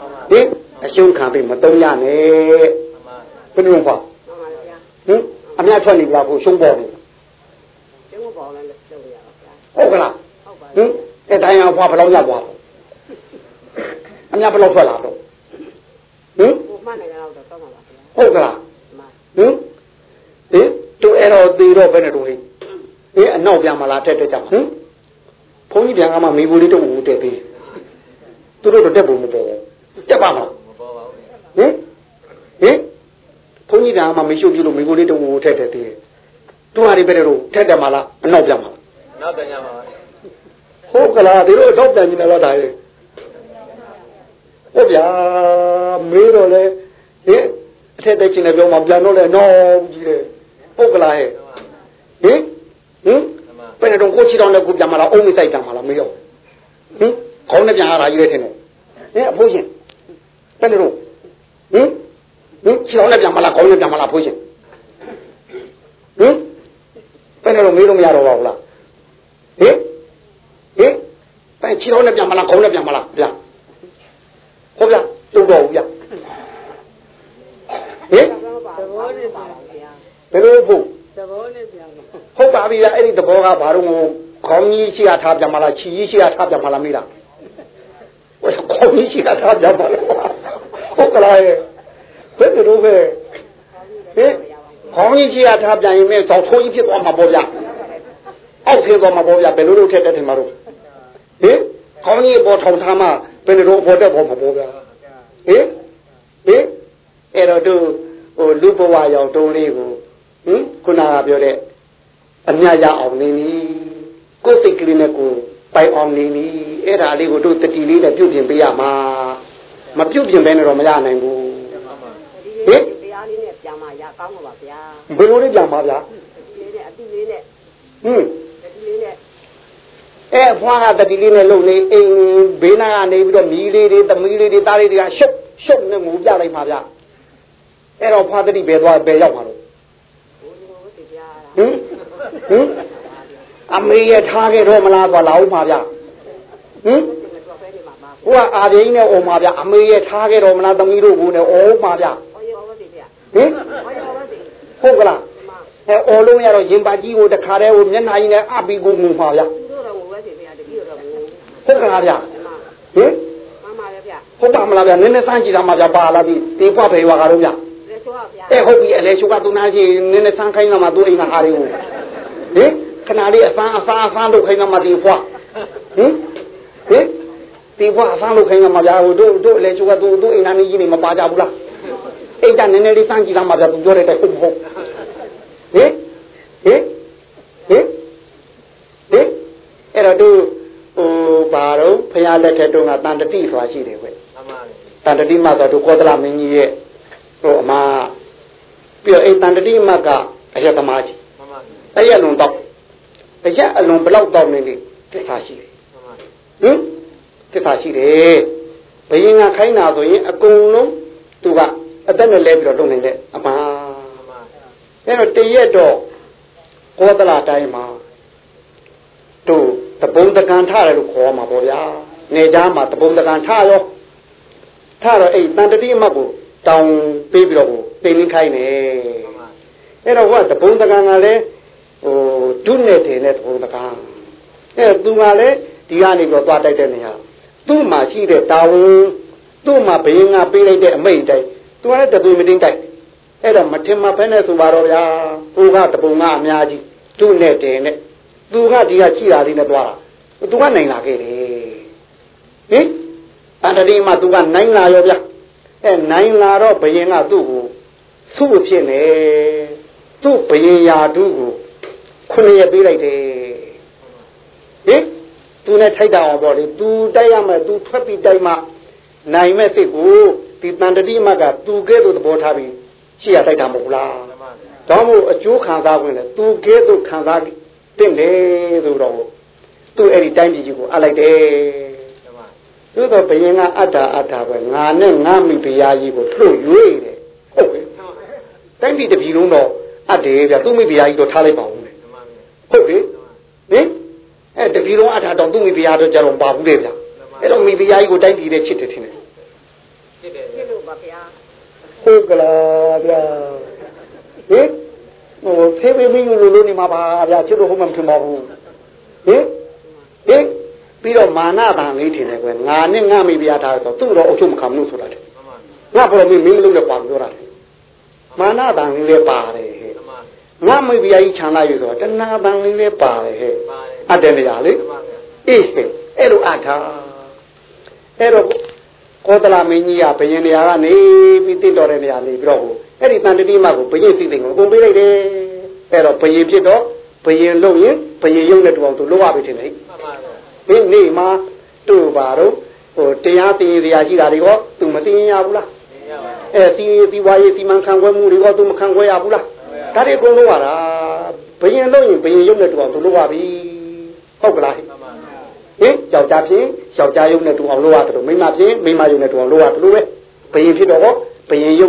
အမှန်ဟင်အရှုံးခံပြီးမသုံးရနဲ့အမှန်ဘယ်လိုပါမှန်ပါဗျာဟင်အများထွက်နေကြကိုရှုံးပေါ်နေကျုံးပေါ်လည်းလုပ်ရပါဗျာဟုတ်ကလားဟုတ်ပါဟင်အဲတိုင်းအောင်ဘွားဘယ်လောက်ရသွား အများဘယ်လောက်ထွက်လာတော့ဟင်ကိုမှတ်နိုင်တော့တော့တော့ပါဗျာဟုတ်ကလားမှန်ဟင်ဟင်တို့အဲ့တော့သေးတော့ဘယ်နဲ့တို့ဟိဟင်အနောက်ပြန်မလားတက်တက်ကြဟင်ဘုန်းကြီးပြန်ကမှမိဘူးလေးတော့ဦးတက်သေးသူတို့တော့တက်ဖို့မပေါ်ဘူးတက်ပါမလားမပေါ်ပါဘူးဟင်ဟင်န်းကြီးကမှမရှိပြလို့မိကိုလေးတုံကိုထက်တယ်တည်းသူဟာဒီပဲတော့ထက်တယ်မလားအနောက်ပြန်မလားနောက်ပြန်ရမှာပါဟုတ်ကလားဒီလိုအတော့ပြန်နေလားဒါရဲ့ ဟုတ်ဗျာမေးတော့လေဟင်အထက်တက်ချင်တယ်ပြောမှပြန်တော့လေနော်ကြီးတယ်ဟုတ်ကလားဟဲ့ဟင်ဟင်ဘယ်တော့ကိုချီတော်နဲ့ကိုပြန်မလားအုံးမဆိုင်တံမလားမေးတော့ဟင်ခေါင်းနဲ့ပြန်ရတာကြီးလေထင်တယ်ဟင်အဖိုးရှင်ဘယ်တော့ဟင်ဟင်ချီတော်နဲ့ပြန်မလားခေါင်းနဲ့ပြန်မလားဖိုးရှင်ဟင်ဘယ်တော့မေးလို့မရတော့ပါဘူးလားဟင်ဟင်ဘယ်ချီတော်နဲ့ပြန်မလားခေါင်းနဲ့ပြန်မလားဗျာ ဟုတ်ဗျာလုံတော့ဘူးဗျာဟင်သဘောနဲ့ပါပါဗျာဘယ်လိုဖို့သဘောနဲ့ပြန်ပါဟုတ်ပါပြီလားအဲ့ဒီသဘောကဘာလို့ခေါင်းကြီးရှိရထားပြန်မလားခြီကြီးရှိရထားပြန်မလားမေးတာဟိုခေါင်းကြီးရှိရထားပြန်မလားဟုတ်ကလားရဲ့ဘယ်လိုပဲဟင်ခေါင်းကြီးရှိရထားပြန်ရင်မဲသောက်ထိုးကြီးဖြစ်သွားမှာပေါ့ဗျာအောက်ဖြစ်သွားမှာပေါ့ဗျာဘယ်လိုလုပ်ထက်တဲ့ထင်မှာတော့ဟင်ခေါင်းကြီးပေါ်ထောင်ထားမှ ဘယ်လိုပေါ်တက်ပေါ်မှာပေါ့ဗျာဟင်ဟင်အဲ့တော့သူဟိုလူဘဝရောက်တုံးလေးကိုဟင်ခုနကပြောတဲ့အမြရအောင်နေနီးကိုယ်စိတ်ကလေးနဲ့ကိုယ်ပိုင်အောင်နေနီးအဲ့ဒါလေးကိုတို့တတိလေးနဲ့ပြုတ်ပြင်ပေးရမှာမပြုတ်ပြင်ဘဲနဲ့တော့မရနိုင်ဘူးဒီလေးတရားလေးနဲ့ပြန်มาရကောင်းမှာပါဗျာဘယ်လိုလေးပြန်ပါဗျာဒီလေးနဲ့အတိလေးနဲ့ဟင်ဒီလေးနဲ့ အဲဘွားကတတိလေးနဲ့လုံနေအိမ်ဘေးနာကနေပြီးတော့မီးလေးတွေသမီးလေးတွေတားလေးတွေကရှုပ်ရှုပ်နေငူပြလိုက်ပါဗျာအဲ့တော့ဘွားတတိပဲသွားပဲရောက်မှာတော့ ဘိုးဘိုးတရား ဟင်ဟင်အမေရထားခဲ့တော့မလားသွားလာဦးမှာဗျာဟင် ဒီမှာတော့ပဲနေမှာပါ ဟိုကအာပြင်းနဲ့អော်မှာဗျအမေရဲ့ထားခဲ့တော်မလားသမီးတို့ဘူးနဲ့អော်မှာဗျ ဟောရောဟုတ်တယ်ဗျာ ဟင် ဟောရောဟုတ်တယ် ဟုတ်ကလား ဒီမှာ အဲអော်လုံးရတော့ရင်ပါကြီးကိုတခါတည်းဟိုမျက်နှာကြီးနဲ့အပီကိုငူမှာဗျ ဟုတ်ကလားဗျဒီမှာဟင်မမလည်းဗျာဟုတ်ပါမလားဗျနည်းနည်းစမ်းကြည့်တာမှဗျပါလာပြီတေဖွားဖေရွာကတော့ဗျလက်ချိုးပါဗျာအဲဟုတ်ပြီအလဲရှုကသူနာကြီးနည်းနည်းစမ်းခိုင်းလာမှသူအိမ်ကဟာတွေကိုဟင်ခဏလေးအဆန်းအဆန်းအဆန်းလုပ်ခိုင်းလာမှတေဖွားဟင်ဟင်တေဖွားအဆန်းလုပ်ခိုင်းလာမှဗျာဟိုတို့တို့အလဲရှုကသူတို့အိမ်သားကြီးနေမပါကြဘူးလားအိတ်ကနည်းနည်းလေးစမ်းကြည့်လာမှဗျာသူပြောတဲ့တဲ့ဟုတ်မဟုတ်ဟင်ဟင်ဟင်ဟင်အဲ့တော့သူ ဟိုဘာတော့ဖရာလက်ထက်တုန်းကတန်တတိဆိုတာရှိတယ်ကွအမှန်တန်တတိမတ်တော့သူကောသလမင်းကြီးရဲ့ဟိုအမပြီးတော့အိတန်တတိမတ်ကအရက်သမားကြီးမှန်ပါအဲ့ရလုံတော့အရက်အလုံးဘလောက်တော့နေလေသစ္စာရှိတယ်မှန်ပါဟင်သစ္စာရှိတယ်ဘယင်ကခိုင်းတာဆိုရင်အကုန်လုံးသူကအသက်နဲ့လဲပြီးတော့လုပ်နိုင်တဲ့အမှန်မှန်ပါအဲ့တော့တရက်တော့ကောသလတိုင်းမှာ တို့တပုံတကန်ထတယ်လို့ခေါ်မှာပေါ့ဗျာနေသားမှာတပုံတကန်ထရောထတော့အဲ့တန်တတိအမတ်ကိုတောင်းပေးပြီးတော့ကိုတင်လင်းခိုင်းတယ်မှန်ပါအဲ့တော့ဟိုကတပုံတကန်ကလည်းဟိုဒုနဲ့တင်တဲ့တပုံတကန်အဲ့သူကလည်းဒီကနေပြီးတော့သွားတိုက်တဲ့နေရာသူ့မှာရှိတဲ့တာဝန်သူ့မှာဘယင်ကပေးလိုက်တဲ့အမိန့်တိုင်းသူကလည်းတပိမတင်းတိုက်အဲ့တော့မထင်မှဖဲနဲ့ဆိုပါတော့ဗျာဟိုကတပုံကအများကြီးသူ့နဲ့တင်တဲ့ သူကဒီကကြည်တာလေးနဲ့သွားတာသူကနိုင်လာခဲ့တယ်ဟင်အန္တရီမှာသူကနိုင်လာရောဗျာအဲနိုင်လာတော့ဘယင်ကသူ့ကိုသူ့ဖြစ်နေသူ့ဘယင်ရာတူးကိုခုနှစ်ရက်ပေးလိုက်တယ်ဟင်သူနဲ့ထိုက်တာအောင်ပေါ့လေသူတိုက်ရမယ်သူထွက်ပြီးတိုက်မှနိုင်မဲ့စိတ်ကိုဒီတန်တတိမကသူကဲ့သို့သဘောထားပြီးရှိရတိုက်တာမဟုတ်လားမှန်ပါဒါမို့အကျိုးခံစားခွင့်လေသူကဲ့သို့ခံစား တင်တယ်ဆိုတော့သူအဲ့ဒီတိုင်းပြည်ကြီးကိုအပ်လိုက်တယ်မှန်ပါသို့တော့ဘယင်ကအတ္တအတ္တပဲငါနဲ့ငါမိဖုရားကြီးကိုလှုပ်ရွေးတယ်ဟုတ်ပြီတိုင်းပြည်တစ်ပြည်လုံးတော့အပ်တယ်ဗျသူမိဖုရားကြီးတော့ထားလိုက်ပါဦးလေမှန်ပါဟုတ်ပြီဟင်အဲတပြည်လုံးအတ္တတော့သူမိဖုရားတော့ကြတော့ပါဘူးလေဗျအဲ့တော့မိဖုရားကြီးကိုတိုင်းပြည်နဲ့ချစ်တယ်ထင်တယ်ဖြစ်တယ်ဖြစ်လို့ပါဗျာဟုတ်ကလားဗျာဟင် ဟိုဖေးဖေးမင်းလူလူနေမှာပါဗျာချစ်လို့ဟုတ်မှမထင်ပါဘူးဟင်ဟင်ပြီးတော့မာနတန်လေးထင်တယ်ကွယ်ငါနဲ့ငါမိဖုရားထားတော့သူ့တော့အုပ်ချုပ်မခံဘူးလို့ဆိုတာလေမှန်ပါငါဘောမင်းမင်းမလုပ်တဲ့ကွာပြောတာလေမာနတန်လေးလည်းပါတယ်ဟဲ့မှန်ပါငါမိဖုရားကြီးခြံလာရဆိုတော့တဏှာတန်လေးလည်းပါတယ်ဟဲ့ပါတယ်အပ်တယ်နေရလေမှန်ပါအေးဟဲ့အဲ့လိုအပ်တာအဲ့တော့ကောသလမင်းကြီးကဘယင်နေရာကနေပြီးတင့်တော်တဲ့နေရာနေပြီးတော့ဟို အဲ့ဒီတန်တတိမကိုဘယင်စီသိကိုအကုန်ပေးလိုက်တယ်အဲ့တော့ဘယင်ဖြစ်တော့ဘယင်လုံရင်ဘယင်ရုပ်နဲ့တူအောင်သူလုပ်ရပြီထင်တယ်မှန်ပါဗျာဟင်နေ့မှာတို့ပါတော့ဟိုတရားသိရင်တရားရှိတာတွေရောသူမသိရင်ရဘူးလားမြင်ရပါဗျာအဲဒီဒီဝါရေးဒီမှန်ခံခွဲမှုတွေရောသူမခံခွဲရဘူးလားဒါတွေအကုန်လုံးရတာဘယင်လုံရင်ဘယင်ရုပ်နဲ့တူအောင်သူလုပ်ရပြီဟုတ်ကလားဟင်မှန်ပါဗျာဟင်ယောက်ျားဖြင့်ယောက်ျားရုပ်နဲ့တူအောင်လုပ်ရတယ်လို့မိန်းမဖြင့်မိန်းမရုပ်နဲ့တူအောင်လုပ်ရတယ်လို့ပဲဘယင်ဖြစ်တော့ဘယင်ရု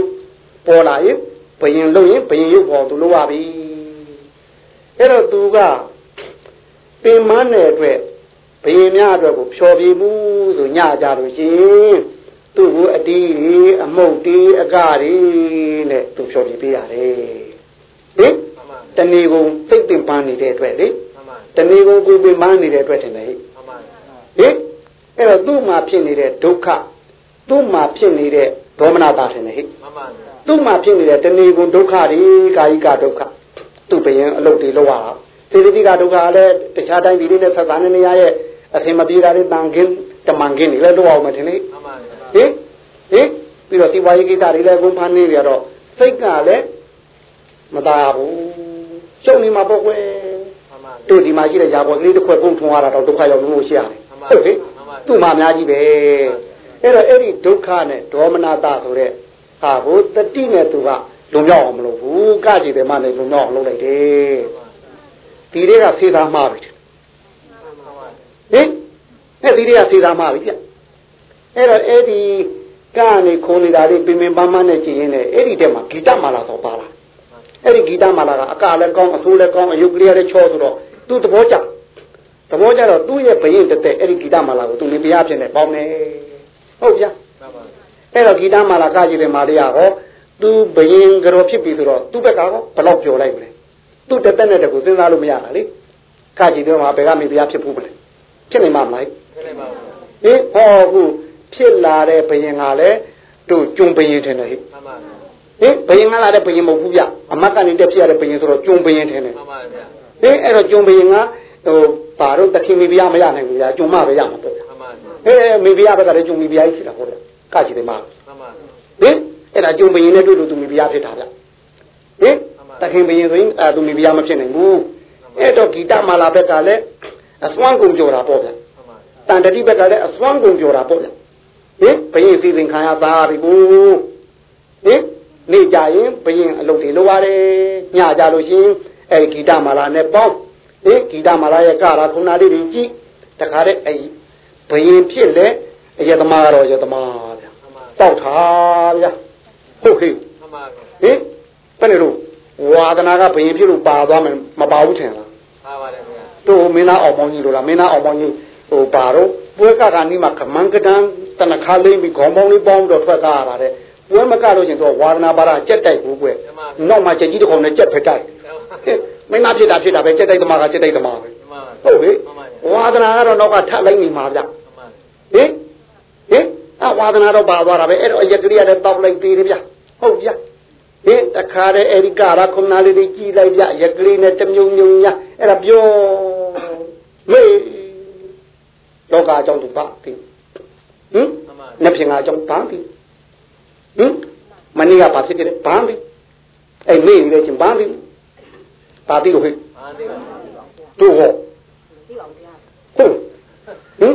ပ်ပေါ်လာရင်ဘယင်လုံရင်ဘယင်ရုပ်ပေါ်သူလုပ်ရပြီအဲ့တော့သူကပင်မနဲ့အတွက်ဘယင်များအတွက်ကိုဖြော်ပြမှုဆိုညကြလို့ရှိရင်သူ့ကိုအတီးကြီးအမုတ်တီးအကကြီးနဲ့သူဖြော်ပြပေးရတယ်ဟင်မှန်ပါတဏီကုံသိပ်ပင်ပန်းနေတဲ့အတွက်လေမှန်ပါတဏီကုံကိုပင်ပန်းနေတဲ့အတွက်ထင်တယ်ဟိမှန်ပါဟင်အဲ့တော့သူ့မှာဖြစ်နေတဲ့ဒုက္ခသူ့မှာဖြစ်နေတဲ့ဒေါမနတာထင်တယ်ဟိမှန်ပါဗျာ သူ့မှာဖြစ်နေတဲ့တဏီကုံဒုက္ခတွေကာယိကဒုက္ခသူ့ဘယင်အလုပ်တွေလောက်ရတာစေတသိကဒုက္ခကလည်းတခြားတိုင်းပြည်တွေနဲ့ဆက်ဆံနေနေရရဲ့အသင်မပြေတာတွေတန်ခင်းတမန်ခင်းတွေလည်းလောက်အောင်မထင်လေမှန်ပါဗျာဟင်ဟင်ပြီးတော့စီပွားရေးကိစ္စတွေလည်းအကုန်ဖမ်းနေကြတော့စိတ်ကလည်းမသားဘူးရှုံနေမှာပေါ့ကွယ်မှန်ပါတို့ဒီမှာရှိတဲ့ຢာပေါ်ကလေးတစ်ခွက်ပုံထုံရတာတော့ဒုက္ခရောက်လို့ရှိရတယ်ဟုတ်ပြီသူ့မှာအများကြီးပဲအဲ့တော့အဲ့ဒီဒုက္ခနဲ့ဒေါမနတာဆိုတဲ့ ဟာကိုတတိနဲ့သူကလွန်မြောက်အောင်မလုပ်ဘူးကကြည်တယ်မှလည်းလွန်မြောက်အောင်လုပ်လိုက်တယ်ဒီတွေကဖေးသားမှားပြီဟင်အဲ့ဒီတွေကဖေးသားမှားပြီဗျအဲ့တော့အဲ့ဒီကနေခုံနေတာလေးပင်ပင်ပန်းပန်းနဲ့ကြည်ရင်းနဲ့အဲ့ဒီတက်မှာဂီတမာလာတော့ပါလာအဲ့ဒီဂီတမာလာကအကလည်းကောင်းအဆိုးလည်းကောင်းအယုတ်ကလေးလည်းချောဆိုတော့သူသဘောကျသဘောကျတော့သူ့ရဲ့ဘရင်တက်တဲ့အဲ့ဒီဂီတမာလာကိုသူနေပြရဖြစ်နေပေါင်းနေဟုတ်ဗျာမှန်ပါ အဲ့တော့ဂီတမာလာကကြည့်တယ်မာရိယာဟောသူဘယင်ကြောဖြစ်ပြီဆိုတော့သူ့ဘက်ကဟောဘယ်တော့ပြောလိုက်မလဲသူ့တက်တက်နဲ့တကူစဉ်းစားလို့မရတာလေကကြည့်တယ်မှာဘယ်ကမေဘုရားဖြစ်ဘူးမလဲဖြစ်နေမှာမလားဖြစ်နေပါဗျာဟင်ဟောခုဖြစ်လာတဲ့ဘယင်ကလည်းတို့ကျုံဘယင်ထင်တယ်ဟိမှန်ပါဗျာဟင်ဘယင်ကလာတဲ့ဘယင်မဟုတ်ဘူးဗျအမတ်ကနေတက်ဖြစ်ရတဲ့ဘယင်ဆိုတော့ကျုံဘယင်ထင်တယ်မှန်ပါဗျာဟင်အဲ့တော့ကျုံဘယင်ကဟိုဘာတော့တခင်မေဘုရားမရနိုင်ဘူးဗျာကျုံမပဲရမှာပေါ့ဗျာမှန်ပါဗျာဟဲ့မေဘုရားဘက်ကလည်းကျုံမေဘုရားကြီးရှိတာဟုတ်တယ် ကကြည့်တယ်မှာမှန်ပါဟင်အဲ့ဒါကျုံဘယင်နဲ့တွေ့လို့သူမိဖုရားဖြစ်တာဗျဟင်တခင်ဘယင်ဆိုရင်အဲသူမိဖုရားမဖြစ်နိုင်ဘူးအဲ့တော့ဂီတမာလာဘက်ကလည်းအစွမ်းကုန်ကြော်တာပေါ့ဗျမှန်ပါတန်တတိဘက်ကလည်းအစွမ်းကုန်ကြော်တာပေါ့ဗျဟင်ဘယင်စီစဉ်ခံရသားပြီကိုဟင်နေကြရင်ဘယင်အလုပ်တွေလုပ်ရတယ်ညကြလို့ရှိရင်အဲဂီတမာလာနဲ့ပေါင်းဟင်ဂီတမာလာရဲ့ကရာခုနာလေးတွေကြည့်တခါတည်းအဲဘယင်ဖြစ်လေ အယတမကတော့ယတမဗျမှန်ပါတောက်ထားဗျာဟုတ်ဟိမှန်ပါဗျာဟင်ဘယ်နဲ့လို့ဝါဒနာကဘယင်ဖြစ်လို့ပါသွားမယ်မပါဘူးထင်လားပါပါတယ်ဗျာတို့မင်းသားအောင်ပေါင်းကြီးလို့လားမင်းသားအောင်ပေါင်းကြီးဟိုပါတော့ပွဲကကနီးမှာကမန်ကတန်တနခါလေးပြီးခေါင်းပေါင်းလေးပေါင်းတော့ထွက်ကားရတာတဲ့ပွဲမကလို့ရှင်တော့ဝါဒနာပါရကြက်တိုက်ဘူးကွယ်နောက်မှချက်ကြီးတစ်ခုနဲ့ကြက်ဖက်တိုက်ဟင်မင်းသားဖြစ်တာဖြစ်တာပဲကြက်တိုက်သမားကကြက်တိုက်သမားပဲမှန်ပါဟုတ်ပြီမှန်ပါဗျာဝါဒနာကတော့နောက်ကထပ်လိုက်နေမှာဗျမှန်ပါဟင် ဟင်အဝါဒနာတော့ပါသွားတာပဲအဲ့တော့အရက်ကလေးရတဲ့တောက်လိုက်သေးတယ်ဗျဟုတ်ဗျဟင်တခါတည်းအဲ့ဒီကရာခုနာလေးတွေကြည်လိုက်ဗျအရက်ကလေးနဲ့တမြုံမြုံရအဲ့ဒါပြောမေးလောကအကြောင်းသူပါသိဟင်မှန်ပါနှစ်ဖြင်ကအကြောင်းပါသိဟင်မနေ့ကဘာဖြစ်တယ်ဘာသိအဲ့မေးနေတယ်ချင်းဘာသိပါသိလို့ဟဲ့အာသိပါတို့ဟောသိပါဦးဗျာဟုတ်ဟင်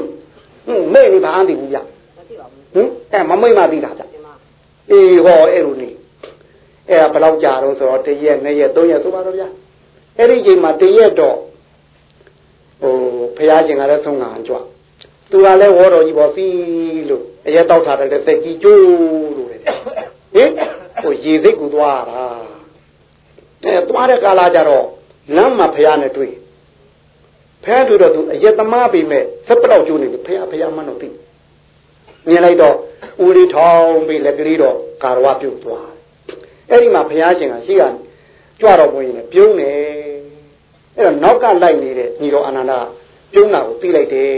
ဟင်မေးနေဘာသိဘူးဗျမသိပါဘူး ဟင်အဲ့မမိတ်မသိတာဗျဒီမှာအေးဟောအဲ့လိုနေအဲ့ဒါဘယ်လောက်ကြာတော့ဆိုတော့တရက်နှစ်ရက်သုံးရက်ဆိုပါတော့ဗျာအဲ့ဒီချိန်မှာတရက်တော့ဟိုဖះရှင်ကလည်းသုံးငံကြွသူကလည်းဝေါ်တော်ကြီးပေါ့စီလို့အရက်တောက်ထားတဲ့သက်ကြီးကျိုးလို့လေဟင်ဟိုရေစိတ်ကူသွားတာအဲသွားတဲ့ကာလကြတော့လမ်းမှာဖះနဲ့တွေ့ဖះတွေ့တော့သူအရက်သမားပြီမဲ့ဆက်ပလောက်ကျိုးနေတယ်ဖះဖះမှန်းတော့သိ မြင်လိုက်တော့ဦးလေးထောင်းပြီးလက်ကလေးတော့ကာရဝပြုတ်သွားအဲ့ဒီမှာဖះရှင်ကရှိကကြွတော့ဘုန်းကြီးနဲ့ပြုံးနေအဲ့တော့နောက်ကလိုက်နေတဲ့ညီတော်အာနန္ဒာပြုံးတာကိုသိလိုက်တယ်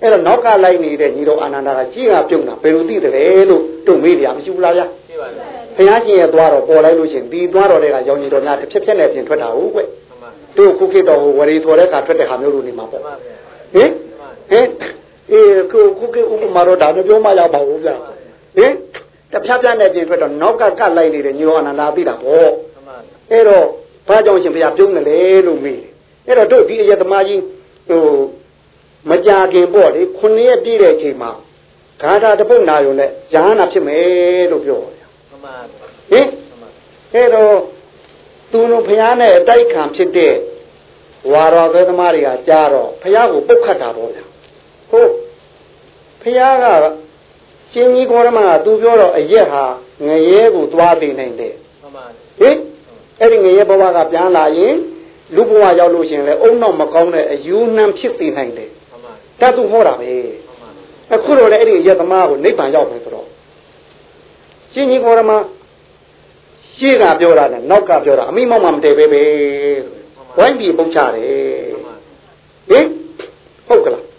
အဲ့တော့နောက်ကလိုက်နေတဲ့ညီတော်အာနန္ဒာကရှိကပြုံးတာဘယ်လိုသိတယ်လို့တို့မေးကြမရှိဘူးလားဗျာရှိပါဗျာဘုရားရှင်ရဲ့သွားတော့ပေါ်လိုက်လို့ရှရင်ဒီသွားတော့တဲ့ကရောင်ကြီးတော်များတစ်ဖြက်ဖြက်နဲ့ပြင်ထွက်တာဟုတ်ကွမှန်ပါတို့ခုခေတ်တော်ဟိုဝရီတော်တဲ့ကထွက်တဲ့ခါမျိုးလိုနေမှာမှပေါ့န်ပါဗျာဟင်ဟင် အေးခုခုခေတ်ဥပမာတော့ဒါမျိုးပြောမှရပါဘူးဗျဟင်တဖြတ်ဖြတ်နဲ့ပြင်ထွက်တော့နောက်ကကလိုက်နေတဲ့ညောအနန္ဒာသိတာပေါ့မှန်ပါအဲ့တော့ဘာကြောင့်ရှင်ဘုရားပြုံးတယ်လဲလို့မေးတယ်အဲ့တော့တို့ဒီအယတမကြီးဟိုမကြခင်ပေါ့လေခုနှစ်ရက်ပြည့်တဲ့အချိန်မှာဂါထာတစ်ပုဒ်နာရုံနဲ့ဇာနာဖြစ်မယ်လို့ပြောတယ်မှန်ပါဟင်အဲ့တော့သူတို့ဘုရားနဲ့အတိုက်ခံဖြစ်တဲ့ဝါတော်သက်သမားတွေကကြားတော့ဘုရားကိုပုတ်ခတ်တာပေါ့ဗျာ ဟုတ်ဘုရားကရှင်ကြီးကောရမကသူပြောတော့အရက်ဟာငရဲကိုသွားသိနိုင်တယ်မှန်ပါဟင်အဲ့ဒီငရဲဘဝကပြန်လာရင်လူဘဝရောက်လို့ရှရင်လေအုံနောက်မကောင်းတဲ့အယူနှံဖြစ်သိနိုင်တယ်မှန်ပါတတ်သူဟောတာပဲမှန်ပါအခုတော့လေအဲ့ဒီအရက်သမားကိုနိဗ္ဗာန်ရောက်ပြီဆိုတော့ရှင်ကြီးကောရမရှေ့ကပြောတာနဲ့နောက်ကပြောတာအမိမောက်မှမတည်ပဲပဲဝိုင်းပြီးပုံချတယ်မှန်ပါဟင်ဟုတ်ကလား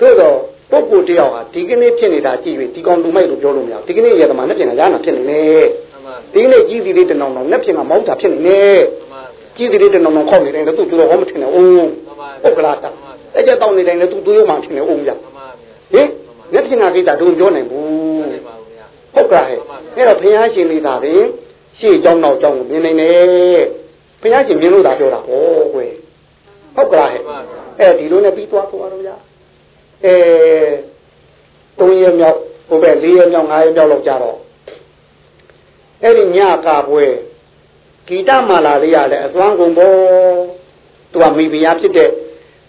သို့တော့ပုဂ္ဂိုလ်တယောက်ဟာဒီကနေ့ဖြစ်နေတာကြည့်ပြီးဒီကောင်လူမိုက်လို့ပြောလို့မရဘူးဒီကနေ့ရတမနဲ့ပြင်ကရနာဖြစ်နေလေဒီကနေ့ကြည်သီလေးတနောင်နောင်နဲ့ပြင်ကမောင်းတာဖြစ်နေလေကြည်သီလေးတနောင်နောင်ခောက်နေတယ်လည်းသူ့သူတော့ဟောမထင်နဲ့အုံးပုဂ္ဂလာတာအဲ့ကျတောင်းနေတယ်လည်းသူ့သူရောမှထင်နေအုံးပြဟင်နဲ့ပြင်ကကိတာတို့ပြောနိုင်ဘူးဟုတ်ကဲ့အဲ့တော့ဘုရားရှင်လေးသာပင်ရှေ့ကြောင်းနောက်ကြောင်းကိုမြင်နိုင်တယ်ဘုရားရှင်မြင်လို့သာပြောတာပေါ့ကွယ်ဟုတ်ကဲ့အဲ့ဒီလိုနဲ့ပြီးသွားသွားတော့ဗျာ အဲ၃ရက်မြောက်ဟိုဘက်၄ရက်မြောက်၅ရက်မြောက်လောက်ကြတော့အဲ့ဒီညကာပွဲဂီတမာလာလေးရလဲအသွမ်းကုန်ပေါ်သူကမိဖုရားဖြစ်တဲ့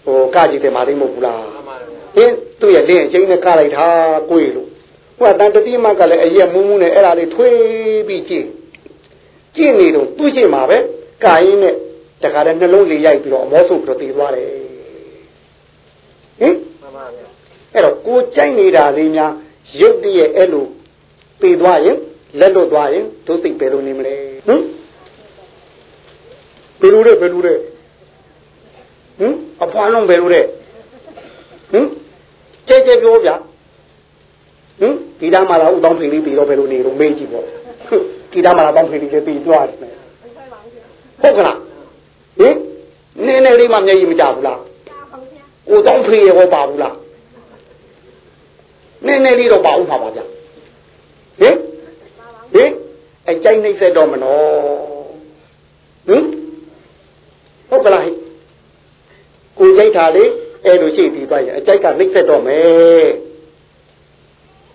ဟိုကကြည့်တယ်မာလေးမဟုတ်ဘူးလားမှန်ပါဗျာဟင်းသူ့ရဲ့လင်းအကျိန်းနဲ့ကလိုက်တာကိုယ်လို့ဟိုကတန်တတိမကလည်းအရက်မူးမူးနဲ့အဲ့ဒါလေးထွေးပြီးကြည့်ကြည့်နေတော့သူ့ရှိမှာပဲကာရင်းနဲ့တခါတည်းနှလုံးလေးရိုက်ပြီးတော့အမောဆုပ်ပြီးတော့တည်သွားတယ်ဟင်မှန်ပါဗျာ အဲ့တော့ကိုကြိုက်နေတာလေးများရုပ်တည်းရဲ့အဲ့လိုတည်သွားရင်လက်လွတ်သွားရင်ဒုသိပဲလို့နေမလဲဟင်ဘယ်လိုလဲဘယ်လိုလဲဟင်အဖွားလုံးဘယ်လိုလဲဟင်ကြဲကြဲပြောဗျာဟင်ဒီသားမလာဥတောင်းဖိလေးပြီးတော့ဘယ်လိုနေတော့မေးကြည့်ပေါ့ဒီသားမလာတောင်းဖိလေးလည်းပြီးသွားတယ်ဟုတ်ကလားဟင်နည်းနည်းလေးမှမျက်ရည်မကြဘူးလား ကိုတောင်းဖိရောပါဘူးလားနည်းနည်းလေးတော့ပါဦးပါပါဗျာဟင်ဟင်အကြိုက်နှိမ့်ဆက်တော့မနော်ဟင်ဟုတ်ကလားဟိကိုကြိုက်တာလေအဲ့လိုရှိပြီးသွားရင်အကြိုက်ကနှိမ့်ဆက်တော့မယ်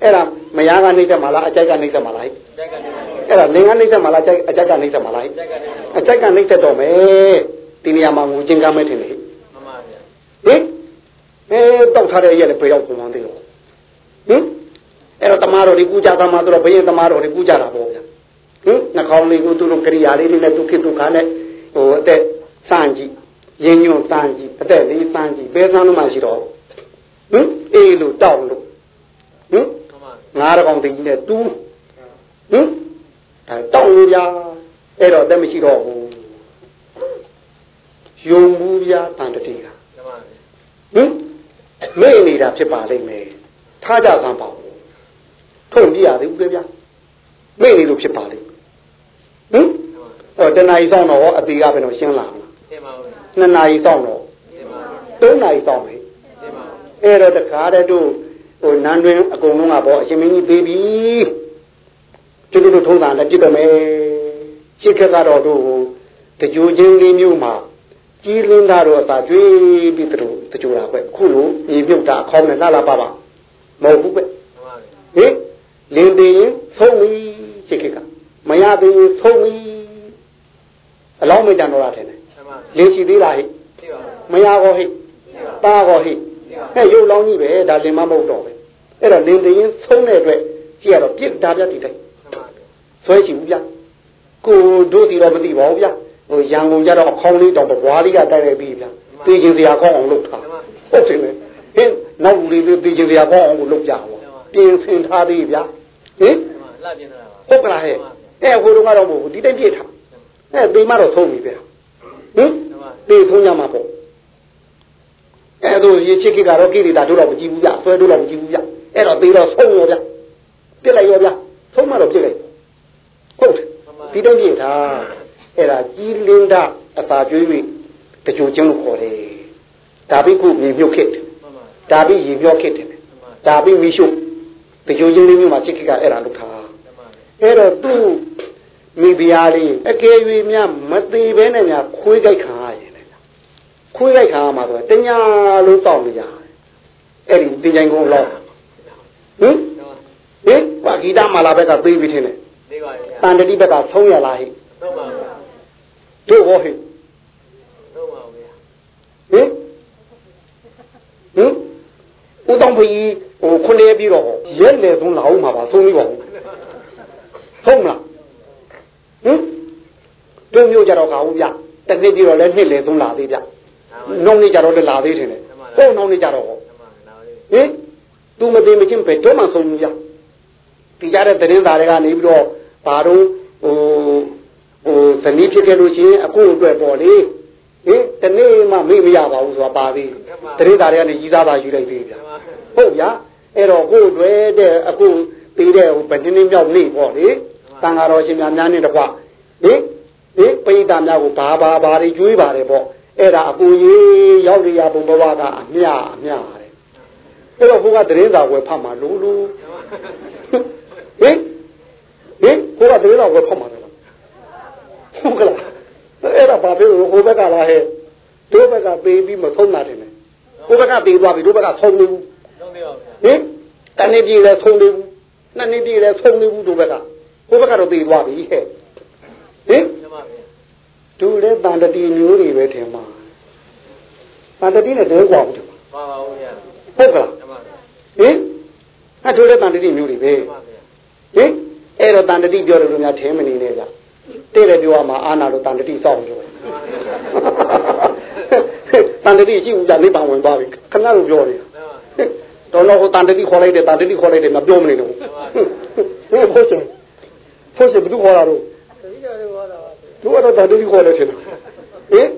အဲ့ဒါမယားကနှိမ့်ဆက်မှာလားအကြိုက်ကနှိမ့်ဆက်မှာလားဟိတက်ကနေပါအဲ့ဒါလင်ကနှိမ့်ဆက်မှာလားအကြိုက်အကြိုက်ကနှိမ့်ဆက်မှာလားဟိတက်ကနေပါအကြိုက်ကနှိမ့်ဆက်တော့မယ်ဒီနေရာမှာငိုချင်းကမ်းမဲထင်တယ်ဟိမှန်ပါဗျာဟင် အဲတောက်ထားတဲ့ရက်လည်းပြေရောက်ပုံမှန်သေးတော့ဟင်အဲ့တော့တမားတော်ဒီကူကြသမားတို့ဘယင်တမားတော်ဒီကူကြတာပေါ့ဗျာဟင်နှာခေါင်းလေးကိုသူတို့ကရိယာလေးတွေနဲ့သူခေဒုက္ခနဲ့ဟိုအသက်စမ်းကြည့်ရင်းညွန့်စမ်းကြည့်အသက်လေးစမ်းကြည့်ဘယ်စမ်းလို့မှရှိတော့ဟင်အေးလို့တောက်လို့ဟင်မှန်ပါငါးရကောင်တင်ကြီးနဲ့တူးဟင်အဲတောက်လို့ဗျာအဲ့တော့အသက်မရှိတော့ဘူးယုံဘူးဗျာတန်တတိကမှန်ပါဟင် မေ့နေတာဖြစ်ပါလိမ့်မယ်ထားကြသမ်းပါဦးထုံပြရသေးဘူးဗျာမေ့နေလို့ဖြစ်ပါလိမ့်ဟင်အဲ့တဏှာကြီးဆောင်တော့အသေးကဘယ်တော့ရှင်းလာမလားတင်ပါဗျာနှစ်နာရီဆောင်တော့တင်ပါသုံးနာရီဆောင်မယ်တင်ပါအဲ့တော့တခါတည်းတို့ဟိုနန်းတွင်အကုန်လုံးကပေါ့အရှင်မင်းကြီးသေးပြီကျွတ်တို့ထုံးတာလည်းပြစ်တော့မယ်ရှစ်ခက်ကတော့တို့ဟိုတကြိုချင်းလေးမျိုးမှာ ကြီးလင်းတာတော့အသာကျွေးပြီးတို့တကြိုတာပဲခုလိုမြေပြုတ်တာအခေါင်းနဲ့လှလာပါပါမဟုတ်ဘူးပဲမှန်ပါဟင်လင်းသေးရင်ဆုံးပြီရှစ်ခက်ကမရသေးရင်ဆုံးပြီအလောင်းမတန်တော့တာထင်တယ်မှန်ပါလင်းရှိသေးလားဟိတင်ပါမရကောဟိတာကောဟိဟဲ့ရုပ်လောင်းကြီးပဲဒါလင်မမဟုတ်တော့ပဲအဲ့တော့လင်းသေးရင်ဆုံးတဲ့အတွက်ကြည့်ရတော့ပြစ်တာပြတိတိုင်းမှန်ပါဆွဲရှိဘူးဗျကိုတို့စီတော့မသိပါဘူးဗျ ဟိုရန်ကုန်ကြတော့အခေါင်းလေးတော့ဘွားလေးကတိုက်လိုက်ပြီဗျသိချင်းစရာကောင်းအောင်လုပ်ထားဟုတ်တယ်လေဟင်နောက်လူလေးသိချင်းစရာကောင်းအောင်လုပ်ကြပါပြင်ဆင်ထားသေးဗျဟင်မှန်ပါလှပြနေတာပါဟုတ်ကလားဟဲ့အဲဟိုတုန်းကတော့မဟုတ်ဘူးဒီတိုင်းပြည့်ထားအဲသေမတော့ဆုံးပြီဗျဟင်မှန်ပါသေဆုံးကြမှာပေါ့အဲတို့ရေချစ်ခိကတော့ကိရိတာတို့တော့မကြည့်ဘူးဗျဆွဲတို့တော့မကြည့်ဘူးဗျအဲ့တော့သေတော့ဆုံးရောဗျပြစ်လိုက်ရောဗျဆုံးမတော့ပြစ်လိုက်ဟုတ်တယ်ဒီတိုင်းပြည့်ထား အဲ့ဒါကြီးလင်းတာအသာကျွေးပြီးတကြိုချင်းလို့ခေါ်တယ်ဒါပြီးခုမြေမြုပ်ခစ်တယ်မှန်ပါဒါပြီးရေပြောခစ်တယ်မှန်ပါဒါပြီးမိရှုတကြိုချင်းလေးမျိုးမှာချစ်ခိကအဲ့ဒါလုပ်ထားမှန်အဲ့တော့သူ့မိဖုရားလေးအကယ်၍များမသေးဘဲနဲ့များခွေးကြိုက်ခံရရင်လေခွေးကြိုက်ခံရမှာဆိုတညာလုံးတောက်နေကြအဲ့ဒီတင်ကြိုင်ကုန်လောက်ဟင်ဟင်ဘာဂီတမာလာဘက်ကသိပြီထင်တယ်နေပါဗျာတန်တတိဘက်ကဆုံးရလားဟိသုံးပါဗျာ တို့ဟောဟိသုံးပါဗျာဟင်ဟင်ဦးတောင်ဖေးဟိုခုနေပြီးတော့ရဲလေဆုံးလာအောင်မှာပါဆုံးပြီးပါဘူးဆုံးမလားဟင်တို့မျိုးကြတော့ကဘူးဗျတနေ့ပြီးတော့လည်းနှစ်လေဆုံးလာသေးဗျနှုံးနေကြတော့လည်းလာသေးတယ်လေဟုတ်နှုံးနေကြတော့ဟောဓမ္မနာလေးဟင်သူမသိမချင်းပဲတော့မှဆုံးဘူးဗျဒီကြတဲ့သတင်းစာတွေကနေပြီးတော့ဘာတော့ဟို ဟိုဇနီးဖြစ်ခဲ့လို့ရှိရင်အခုအတွက်ပေါ့လေဟင်တနေ့မှမေ့မရပါဘူးဆိုတာပါသေးသတင်းစာတွေကနေကြီးစားတာယူလိုက်သေးဗျဓမ္မဟုတ်ဗျာအဲ့တော့ကိုယ်တွေတဲ့အခုပေးတဲ့ဟိုဗတင်းင်းမြောက်နေပေါ့လေတန်ဃာတော်ရှင်များများနဲ့တကွဟင်ဟင်ပိဋကများကိုဘာဘာဘာတွေကျွေးပါတယ်ပေါ့အဲ့ဒါအပူကြီးရောက်ရဘုံဘဝကအမြအမြတဲ့အဲ့တော့ဘုရားသတင်းစာဝယ်ဖတ်မှာလို့လို့ဟင်ဟင်ဘုရားသတင်းစာဝယ်ဖတ်မှာလား ဟုတ်ကလားအဲ့ဒါဘာဖြစ်လို့ဟိုဘက်ကလာဟဲ့တို့ဘက်ကပေးပြီးမဆုံးတာတယ်ဟိုဘက်ကပေးသွားပြီတို့ဘက်ကဆုံးနေဘူးသုံးသေးပါဗျာဟင်တနေ့ပြည့်လဲဆုံးနေဘူးနှစ်နေ့ပြည့်လဲဆုံးနေဘူးတို့ဘက်ကဟိုဘက်ကတော့သိသွားပြီဟဲ့ဟင်ဓမ္မဗျာသူလည်းတန်တတိမျိုးတွေပဲထင်မှာတန်တတိနဲ့တဲကွာဘူးထင်မှာပါပါဦးဗျာဟုတ်ကလားဓမ္မဗျာဟင်အဲ့တို့လည်းတန်တတိမျိုးတွေပဲဓမ္မဗျာဟင်အဲ့တော့တန်တတိပြောတယ်လို့များထင်မနေနဲ့ဗျ တဲ့တယ်ပြောရမှာအာနာလို့တန်တတိစောင့်ပြောတန်တတိရှိဦးကြနိဗ္ဗာန်ဝင်သွားပြီခဏလို့ပြောနေတာဓမ္မတော်တော့ဟိုတန်တတိခေါ်လိုက်တယ်တန်တတိခေါ်လိုက်တယ်မပြောမနေတော့ဟဲ့ဖို့ရှင်ဖို့ရှင်ဘယ်သူခေါ်တာတော့ဒီကြော်လေးဟောတာပါသူကတော့တန်တတိခေါ်လဲထင်တယ်ဟင်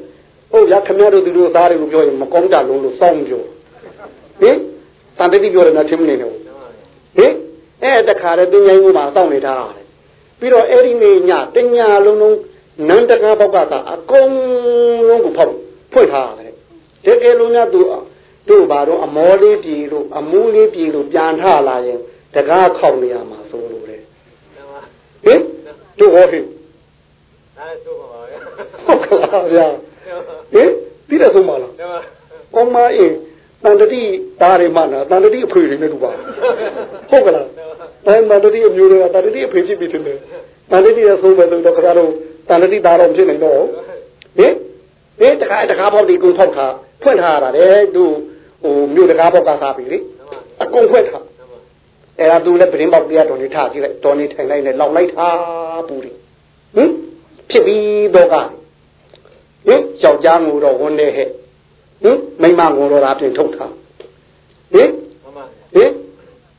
ဟုတ်ရခင်ဗျားတို့သူတို့သားတယ်လို့ပြောရင်မကောင်းကြလုံးလို့စောင်းပြောဟင်တန်တတိပြောတယ်နော်ထင်မနေနဲ့ဓမ္မဗျာဟင်အဲ့တခါတည်းတင်းញိုင်းကိုမှစောင့်နေထားတယ် ပြီးတော့အဲ့ဒီနေ့ညတညလုံးလုံးနန်းတကားဘောက်ကသာအကုန်လုံးကိုဖောက်ဖွင့်ထားတယ်တကယ်လို့ညသူတို့ဘာတော့အမောလေးပြေလို့အမူးလေးပြေလို့ပြန်ထလာရင်တကားခေါက်နေရမှာဆိုလို့လေဓမ္မဟင်တို့ဟောဟင်ဒါလည်းသုံးပါဗျာဟုတ်ကလားဗျာဟင်ပြီးတော့ဆုံးမလားဓမ္မကောင်းမအင်း တန်တတိသားတွေမှနော်တန်တတိအဖေတွေနဲ့တူပါဟုတ်ကလားအဲတန်တတိအမျိုးတွေကတန်တတိအဖေဖြစ်ပြီထင်တယ်တန်တတိရဲ့ဆုံးပဲဆိုတော့ခါတော့တန်တတိသားတော့မဖြစ်နိုင်တော့ဟင်ဟင်တခါတခါပေါက်ဒီကုန်ဖောက်ထားဖွင့်ထားရတာလေသူဟိုမြို့တကားပေါက်ကစားပြီလေအကုန်ဖွင့်ထားဓမ္မအဲ့ဒါသူလည်းပရင်ပေါက်တရားတော်နေထားကြည့်လိုက်တော်နေထိုင်လိုက်နဲ့လောက်လိုက်ထားပူတယ်ဟင်ဖြစ်ပြီးတော့ကဟင်ယောက်ျားငိုတော့ဝန်းနေဟဲ့ ဟင်မိန်းမငိုတော့ဒါပြင်ထုတ်ထားဟင်ဓမ္မဟင်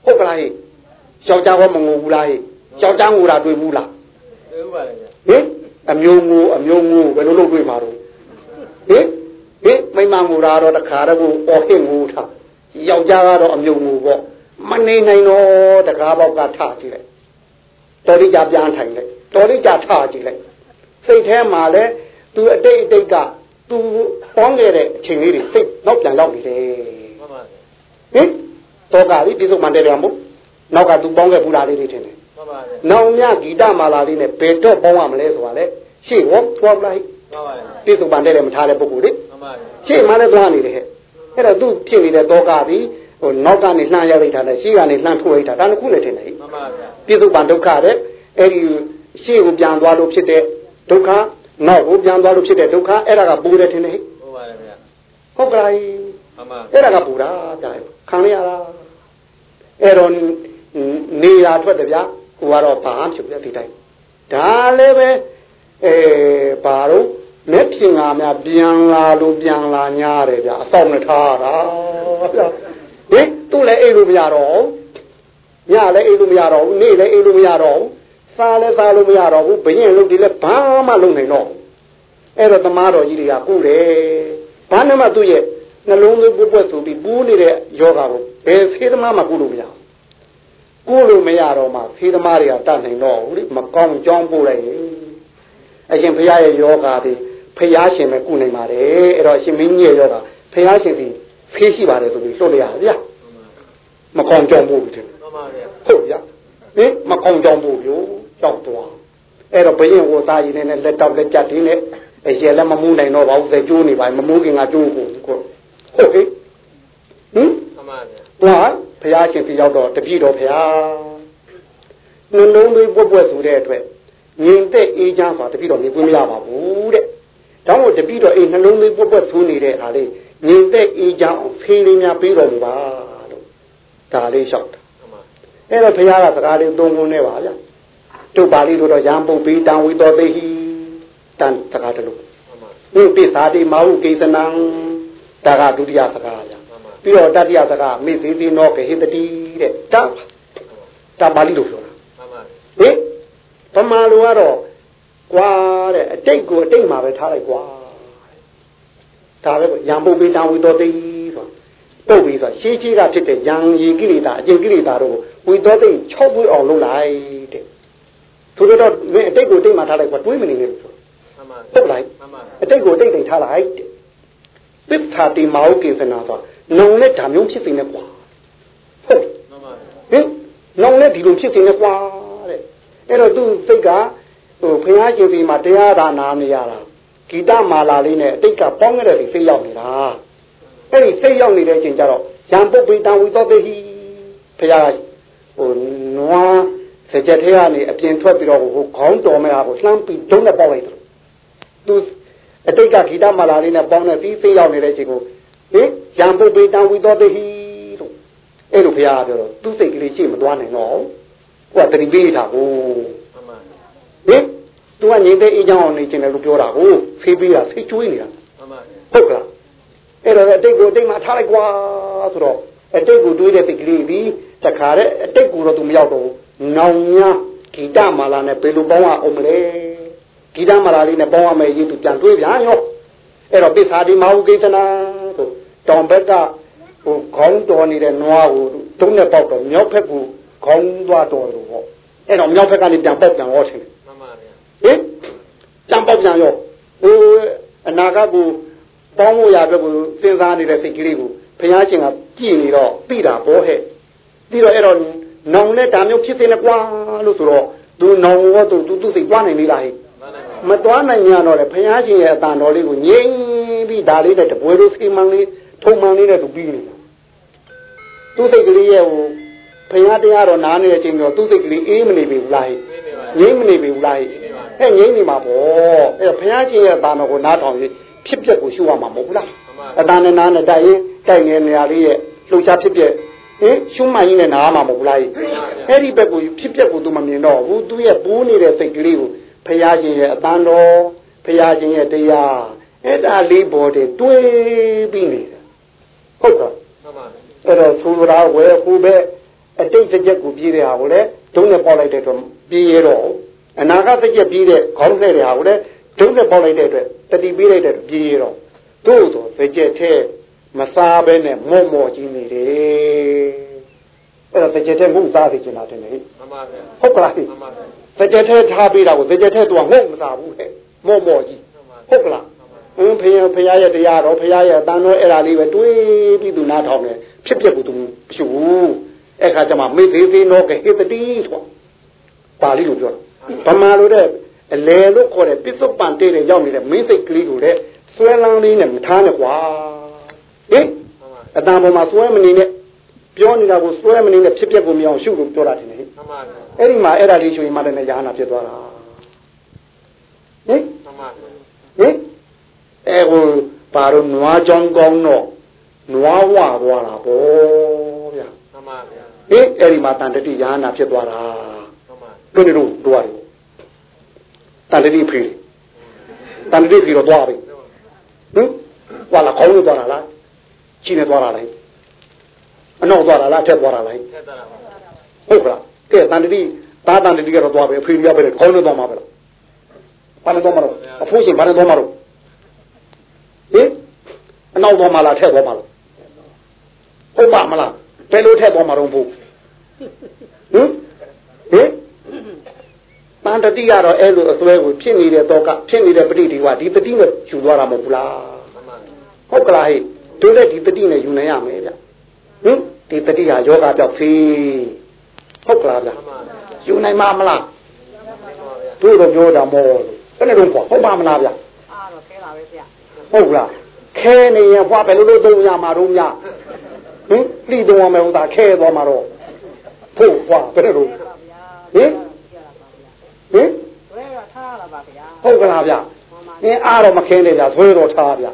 ဟုတ်ကလားဟိယောက်ျားကမငိုဘူးလားဟိယောက်ျားငိုတာတွေ့ဘူးလားတွေ့ဦးပါလေဗျာဟင်အမျိုးငိုအမျိုးငိုဘယ်လိုလုပ်တွေ့မှာတော့ဟင်ဟင်မိမငိုတာတော့တခါတော့ကိုအော်ဟစ်ငိုထားယောက်ျားကတော့အမျိုးငိုပေါ့မနေနိုင်တော့တကားပေါက်ကထကြည့်လိုက်တော်ရိကြပြန်ထိုင်လိုက်တော်ရိကြထကြည့်လိုက်စိတ်ထဲမှာလဲသူအတိတ်အတိတ်က သူပေါင်းခဲ့တဲ့အချိန်လေးတွေစိတ်နောက်ပြန်ရောက်နေတယ်ဓမ္မဗျာဟင်တော့ကလေးပြစ္ဆုတ်မှန်တယ်ဗျာမို့နောက်ကသူပေါင်းခဲ့ဘူးလားလေးတွေထင်တယ်ဓမ္မဗျာနောင်မြဂီတမာလာလေးနဲ့ဘယ်တော့ပေါင်းရမလဲဆိုတာလေရှေ့ဟောသွားလိုက်ဓမ္မဗျာပြစ္ဆုတ်မှန်တယ်လည်းမထားတဲ့ပုဂ္ဂိုလ်လေဓမ္မဗျာရှေ့မှလည်းသွားနေတယ်ဟဲ့အဲ့တော့သူဖြစ်နေတဲ့တောကသည်ဟိုနောက်ကနေလှမ်းရလိုက်တာနဲ့ရှေ့ကနေလှမ်းထိုးလိုက်တာဒါကခုနဲ့ထင်တယ်ဟိဓမ္မဗျာပြစ္ဆုတ်ပံဒုက္ခတဲ့အဲ့ဒီရှေ့ကိုပြန်သွားလို့ဖြစ်တဲ့ဒုက္ခ နောက်ကိုပြန်သွားလို့ဖြစ်တဲ့ဒုက္ခအဲ့ဒါကပူတယ်ထင်တယ်ဟိဟုတ်ပါလေဗျာဟုတ်ကဲ့ဓမ္မအဲ့ဒါကပူတာဒါခံရရတာအဲ့တော့နေရာထွက်တယ်ဗျာဟိုကတော့ဘာမှဖြစ်ပြဒီတိုင်းဒါလည်းပဲအဲဘာလို့လက်ဖြင်ငါများပြန်လာလို့ပြန်လာညားတယ်ဗျာအဆောင်နဲ့ထားတာဗျာဟင်သူ့လည်းအိတ်လို့မရတော့ညလည်းအိတ်လို့မရတော့ဘူးနေ့လည်းအိတ်လို့မရတော့ဘူး စားလည်းစားလို့မရတော့ဘူးဘရင်လုပ်တယ်လည်းဘာမှလုပ်နိုင်တော့အဲ့တော့သမားတော်ကြီးတွေကကုတယ်ဘာနဲ့မှသူ့ရဲ့နှလုံးသွေးပွက်ပွက်ဆိုပြီးပူးနေတဲ့ယောဂါကိုဘယ်ဖေးသမားမှကုလို့မရဘူးကုလို့မရတော့မှဖေးသမားတွေကတတ်နိုင်တော့ဘူးလေမကောင်းကြောင်းပို့လိုက်ရင်အရှင်ဘုရားရဲ့ယောဂါဒီဖျားရှင်ပဲကုနိုင်ပါတယ်အဲ့တော့အရှင်မင်းကြီးရဲ့ယောဂါဖျားရှင်ဒီဖေးရှိပါတယ်ဆိုပြီးလွတ်လိုက်ရဗျာမကောင်းကြောင်းပို့ပြီတဲ့ဓမ္မဗျာဟုတ်ဗျာဟင်မကောင်းကြောင်းပို့ပြို ကြောက်သွားအဲ့တော့ဘရင်ဟိုသားကြီးနဲ့လက်တောက်လက်ကြက်တင်းနဲ့အရေလည်းမမူးနိုင်တော့ပါဘူးသေကျိုးနေပါမမူးခင်ကကျိုးကိုကိုဟုတ်ကဲ့ဟင်မှန်ပါဗျာသွားဘုရားရှင်ပြရောက်တော့တပြည့်တော်ဘုရားနှလုံးသွေးပွက်ပွက်ဆိုတဲ့အတွက်ငြိမ်သက်အေးချမ်းစွာတပြည့်တော်နေပွင့်မရပါဘူးတဲ့ဒါမို့တပြည့်တော်အေးနှလုံးသွေးပွက်ပွက်ဆိုးနေတဲ့အားလေးငြိမ်သက်အေးချမ်းအောင်ဖေးလေးများပေးတော်မူပါလို့ဒါလေးလျှောက်တာမှန်ပါအဲ့တော့ဘုရားကစကားလေးသုံးခုနဲ့ပါဗျ တို့ပါဠိလိုတော့ရံပုတ်ပြီးတံဝိတော်သိဟိတန်စကားတလို့မှန်ပါဒီပိသာတိမဟုကေသနံဒါကဒုတိယစကားဗျမှန်ပါပြီးတော့တတိယစကားမေသေးသေးနောကေဟိတတိတဲ့တာတာပါဠိလိုပြောတာမှန်ပါဟင်ပမာလိုကတော့ကွာတဲ့အတိတ်ကိုအတိတ်မှာပဲထားလိုက်ကွာဒါပဲရံပုတ်ပြီးတံဝိတော်သိဆိုပုတ်ပြီးဆိုရှေးရှေးကဖြစ်တဲ့ရံရီကိလေသာအကျင့်ကိလေသာတို့ဝိတော်သိ6ပွေအောင်လုပ်လိုက်တဲ့ သူတို့တော့မင်းအတိတ်ကိုအတိတ်မှာထားလိုက်ကွာတွေးမနေနဲ့လို့ဆိုမှန်ပါဟုတ်လိုက်မှန်ပါအတိတ်ကိုအတိတ်တိတ်ထားလိုက်တဲ့ပစ္ဆာတိမောကေသနာဆိုနုံနဲ့ဓာမျိုးဖြစ်နေကွာဟုတ်မှန်ပါဟင်နုံနဲ့ဒီလိုဖြစ်နေကွာတဲ့အဲ့တော့သူစိတ်ကဟိုဘုရားရှင်ဒီမှာတရားဒါနာနေရတာဂီတမာလာလေးနဲ့အတိတ်ကပေါင်းခဲ့တဲ့ဒီစိတ်ရောက်နေတာအဲ့ဒီစိတ်ရောက်နေတဲ့အချိန်ကျတော့ရံပုတ်ပိတံဝိသောတေဟိဘုရားဟိုနွား စကြက်ထဲကနေအပြင်ထွက်ပြီးတော့ဟိုခေါင်းတော်မဲ့ဟာကိုလှမ်းပြီးဒုံးနဲ့ပေါက်လိုက်တယ်သူအတိတ်ကဂီတမာလာလေးနဲ့ပေါင်းတဲ့ဒီစိတ်ရောက်နေတဲ့အချိန်ကိုဟင်ရံပုတ်ပိတံဝိသောတေဟိလို့အဲ့လိုဘုရားကပြောတော့သူ့စိတ်ကလေးရှိမသွားနိုင်တော့ကိုကတတိပေးတာကိုမှန်ပါဟင်သူကညီတဲ့အေးချောင်းအောင်နေခြင်းတယ်လို့ပြောတာကိုဖေးပေးတာဖေးကျွေးနေတာမှန်ပါဟုတ်ကလားအဲ့တော့အတိတ်ကိုအတိတ်မှာထားလိုက်ကွာဆိုတော့အတိတ်ကိုတွေးတဲ့စိတ်ကလေးပြီးတခါတဲ့အတိတ်ကိုတော့သူမရောက်တော့ဘူး နောင်ညာဂီတမာလာနဲ့ဘယ်လိုပေါင်းအောင်မလဲဂီတမာလာလေးနဲ့ပေါင်းရမယ်ရေးသူပြန်တွေးပြန်ရောအဲ့တော့ပိဿာဒီမဟုကိသနာဆိုတောင်ဘက်ကဟိုခေါင်းတော်နေတဲ့နွားကိုတုံးနဲ့ပေါက်တော့မြောက်ဘက်ကိုခေါင်းသွားတော်လို့ပေါ့အဲ့တော့မြောက်ဘက်ကနေပြန်ပေါက်ပြန်ဟောချင်းမှန်ပါဗျာဟင်ကြံပေါက်ကြံရောဟိုအနာဂတ်ကိုပေါင်းဖို့ရအတွက်ကိုစဉ်းစားနေတဲ့စိတ်ကလေးကိုဘုရားရှင်ကကြည်နေတော့ပြီးတာဘောဟဲ့ပြီးတော့အဲ့တော့ နောင်နဲ့ဒါမျိုးဖြစ်နေကွာလို့ဆိုတော့သူနောင်ဘောသူသူသူစိတ်သွားနိုင်နေလားဟဲ့မှန်ပါမသွားနိုင်ကြတော့လေဘုရားရှင်ရဲ့အတန်တော်လေးကိုငြိမ်ပြီးဒါလေးနဲ့တပွဲလို့စီမံလေးထုံမှန်လေးနဲ့သူပြီးနေတာသူစိတ်ကလေးရဲ့ဟိုဘုရားတရားတော်နားနေတဲ့အချိန်တော့သူစိတ်ကလေးအေးမနေပြီဘူးလားဟဲ့နေနေပါငြိမ့်မနေပြီဘူးလားဟဲ့ငြိမ့်နေမှာပေါ့အဲ့ဘုရားရှင်ရဲ့အတာတော်ကိုနားထောင်ပြီးဖြစ်ပျက်ကိုရှုရမှာမဟုတ်ဘူးလားအတာနဲ့နားနဲ့တိုက်ရင်တိုက်နေတဲ့နေရာလေးရဲ့လှုပ်ရှားဖြစ်ပျက် ဟင်ရှုမှန်ကြီးနဲ့နားမှာမဟုတ်ဘူးလားအဲ့ဒီဘက်ကိုဖြစ်ပျက်ကိုသူမမြင်တော့ဘူးသူရဲ့ပိုးနေတဲ့စိတ်ကလေးကိုဘုရားရှင်ရဲ့အတန်တော်ဘုရားရှင်ရဲ့တရားအဲ့ဒါလေးပေါ်တယ်တွေးပြီးနေတာဟုတ်ကဲ့မှန်ပါအဲ့တော့သူရာဝဲခုပဲအတိတ်တစ်ချက်ကိုပြေးတဲ့ဟာကိုလည်းဒုံးနဲ့ပေါက်လိုက်တဲ့အတွက်ပြေးရတော့အနာဂတ်တစ်ချက်ပြေးတဲ့ခေါင်းနဲ့တဲ့ဟာကိုလည်းဒုံးနဲ့ပေါက်လိုက်တဲ့အတွက်တတိပြေးလိုက်တဲ့အတွက်ပြေးရတော့တို့ဆိုတစ်ချက်ထဲ မစားဘဲနဲ့မော့မော့ကြီးနေတယ်အဲ့တော့တစ်ချက်ထဲငုံစားနေချင်တာတယ်လေမှန်ပါဗျာဟုတ်ကလားမှန်ပါဗျာတစ်ချက်ထဲထားပေးတာကိုတစ်ချက်ထဲသူကငုံမစားဘူးဟဲ့မော့မော့ကြီးဟုတ်ကလားအင်းဖခင်ဖခင်ရဲ့တရားတော်ဖခင်ရဲ့အတန်တော်အဲ့ဒါလေးပဲတွေးပြီးသူနားထောင်တယ်ဖြစ်ပျက်ကိုသူမရှိဘူးအဲ့ခါကျမှမေသေးသေးနောကဟိတတိဆိုပါဠိလိုပြောတာဗမာလိုတဲ့အလေလို့ခေါ်တဲ့ပစ္စုပန်တဲ့တဲ့ရောက်နေတဲ့မင်းစိတ်ကလေးကိုလည်းဆွဲလန်းလေးနဲ့မထားနဲ့ကွာ ဟင်မှန်ပါအတန်ပေါ်မှာဆွဲမနေနဲ့ပြောနေတာကိုဆွဲမနေနဲ့ဖြစ်ပျက်ကိုမအောင်ရှုလို့ပြောတာတင်လေမှန်ပါဗျာအဲ့ဒီမှာအဲ့ဒါလေးရှုရင်မှလည်းရဟနာဖြစ်သွားတာဟင်မှန်ပါဟင်အဲဟိုပါတော့နွားကြောင်းကောင်းတော့နွားဝသွားတာပေါ့ဗျာမှန်ပါဗျာဟင်အဲ့ဒီမှာတန်တတိရဟနာဖြစ်သွားတာမှန်ပါတို့နေတို့တို့ရတယ်တန်တတိဖေးတန်တတိဖေးတော့သွားပြီဟင်ဟွာလာခေါင်းလို့သွားတာလား ချိနေသွားတာလားအနောက်သွားတာလားအထက်သွားတာလားထက်တာပါဟုတ်ကလားကဲတန်တတိသားတန်တတိကတော့သွားပြီအဖေရပဲခေါင်းလို့သွားမှာပဲလားဘာနဲ့သွားမှာတော့အဖိုးရှင်ဘာနဲ့သွားမှာတော့ဟင်အနောက်သွားမှာလားထက်သွားမှာလားဟုတ်ပါမလားဘယ်လိုထက်သွားမှာတော့ဘူးဟင်ဟင်တန်တတိကတော့အဲ့လိုအစွဲကိုဖြစ်နေတဲ့တော့ကဖြစ်နေတဲ့ပဋိဒီဝဒီတတိနဲ့ယူသွားတာမဟုတ်ဘူးလားမှန်ပါဟုတ်ကလားဟဲ့ တို့လည်းဒီတတိနဲ့ယူနိုင်ရမယ်ဗျဟင်ဒီတတိဟာယောဂပြောက်ဖေးဟုတ်ကလားဗျမှန်ပါယူနိုင်မှာမလားတို့တော့ပြောတာမောလို့ဘယ်နဲ့တော့ကွာဟုတ်ပါမလားဗျအားတော့ခဲတာပဲဗျာဟုတ်လားခဲနေရင်ဘွားဘယ်လိုလုပ်သုံးရမှာတော့ညဟင်လှီသုံးရမယ်ဟိုသာခဲသွားမှာတော့ဖို့ဘွားဘယ်နဲ့တော့ခဲပါဗျာဟင်ပြရပါဗျာဟင်ဝဲရထားရပါဗျာဟုတ်ကလားဗျမှန်ပါအင်းအားတော့မခင်းနေကြဆွဲတော့ထားဗျ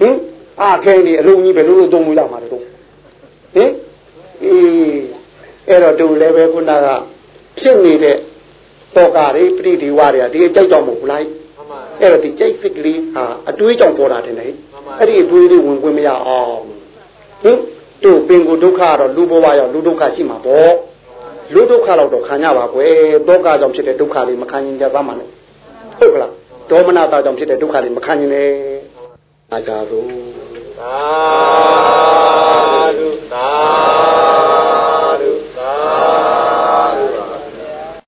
ဟင် အားခင်းနေအလုံးကြီးဘယ်လိုလုပ်သုံးလို့ရမှာလဲတော့ဟင်အေးအဲ့တော့တို့လည်းပဲခုနကဖြစ်နေတဲ့တောကတွေပရိဒီဝတွေကဒီအကြိုက်တော့မဟုတ်ဘူးလားမှန်ပါအဲ့တော့ဒီကြိတ်စစ်ကလေးဟာအတွေးကြောင့်ပေါ်တာတင်တယ်မှန်ပါအဲ့ဒီအတွေးလေးဝင်ခွင့်မရအောင်ဟင်တို့ပင်ကိုဒုက္ခကတော့လူဘဝရောက်လူဒုက္ခရှိမှာပေါ့လူဒုက္ခတော့တော့ခံရပါကွယ်တောကကြောင့်ဖြစ်တဲ့ဒုက္ခလေးမခံရင်ကြပါမှလည်းဟုတ်ကလားဒေါမနတာကြောင့်ဖြစ်တဲ့ဒုက္ခလေးမခံရင်လည်း သာသာသာသာ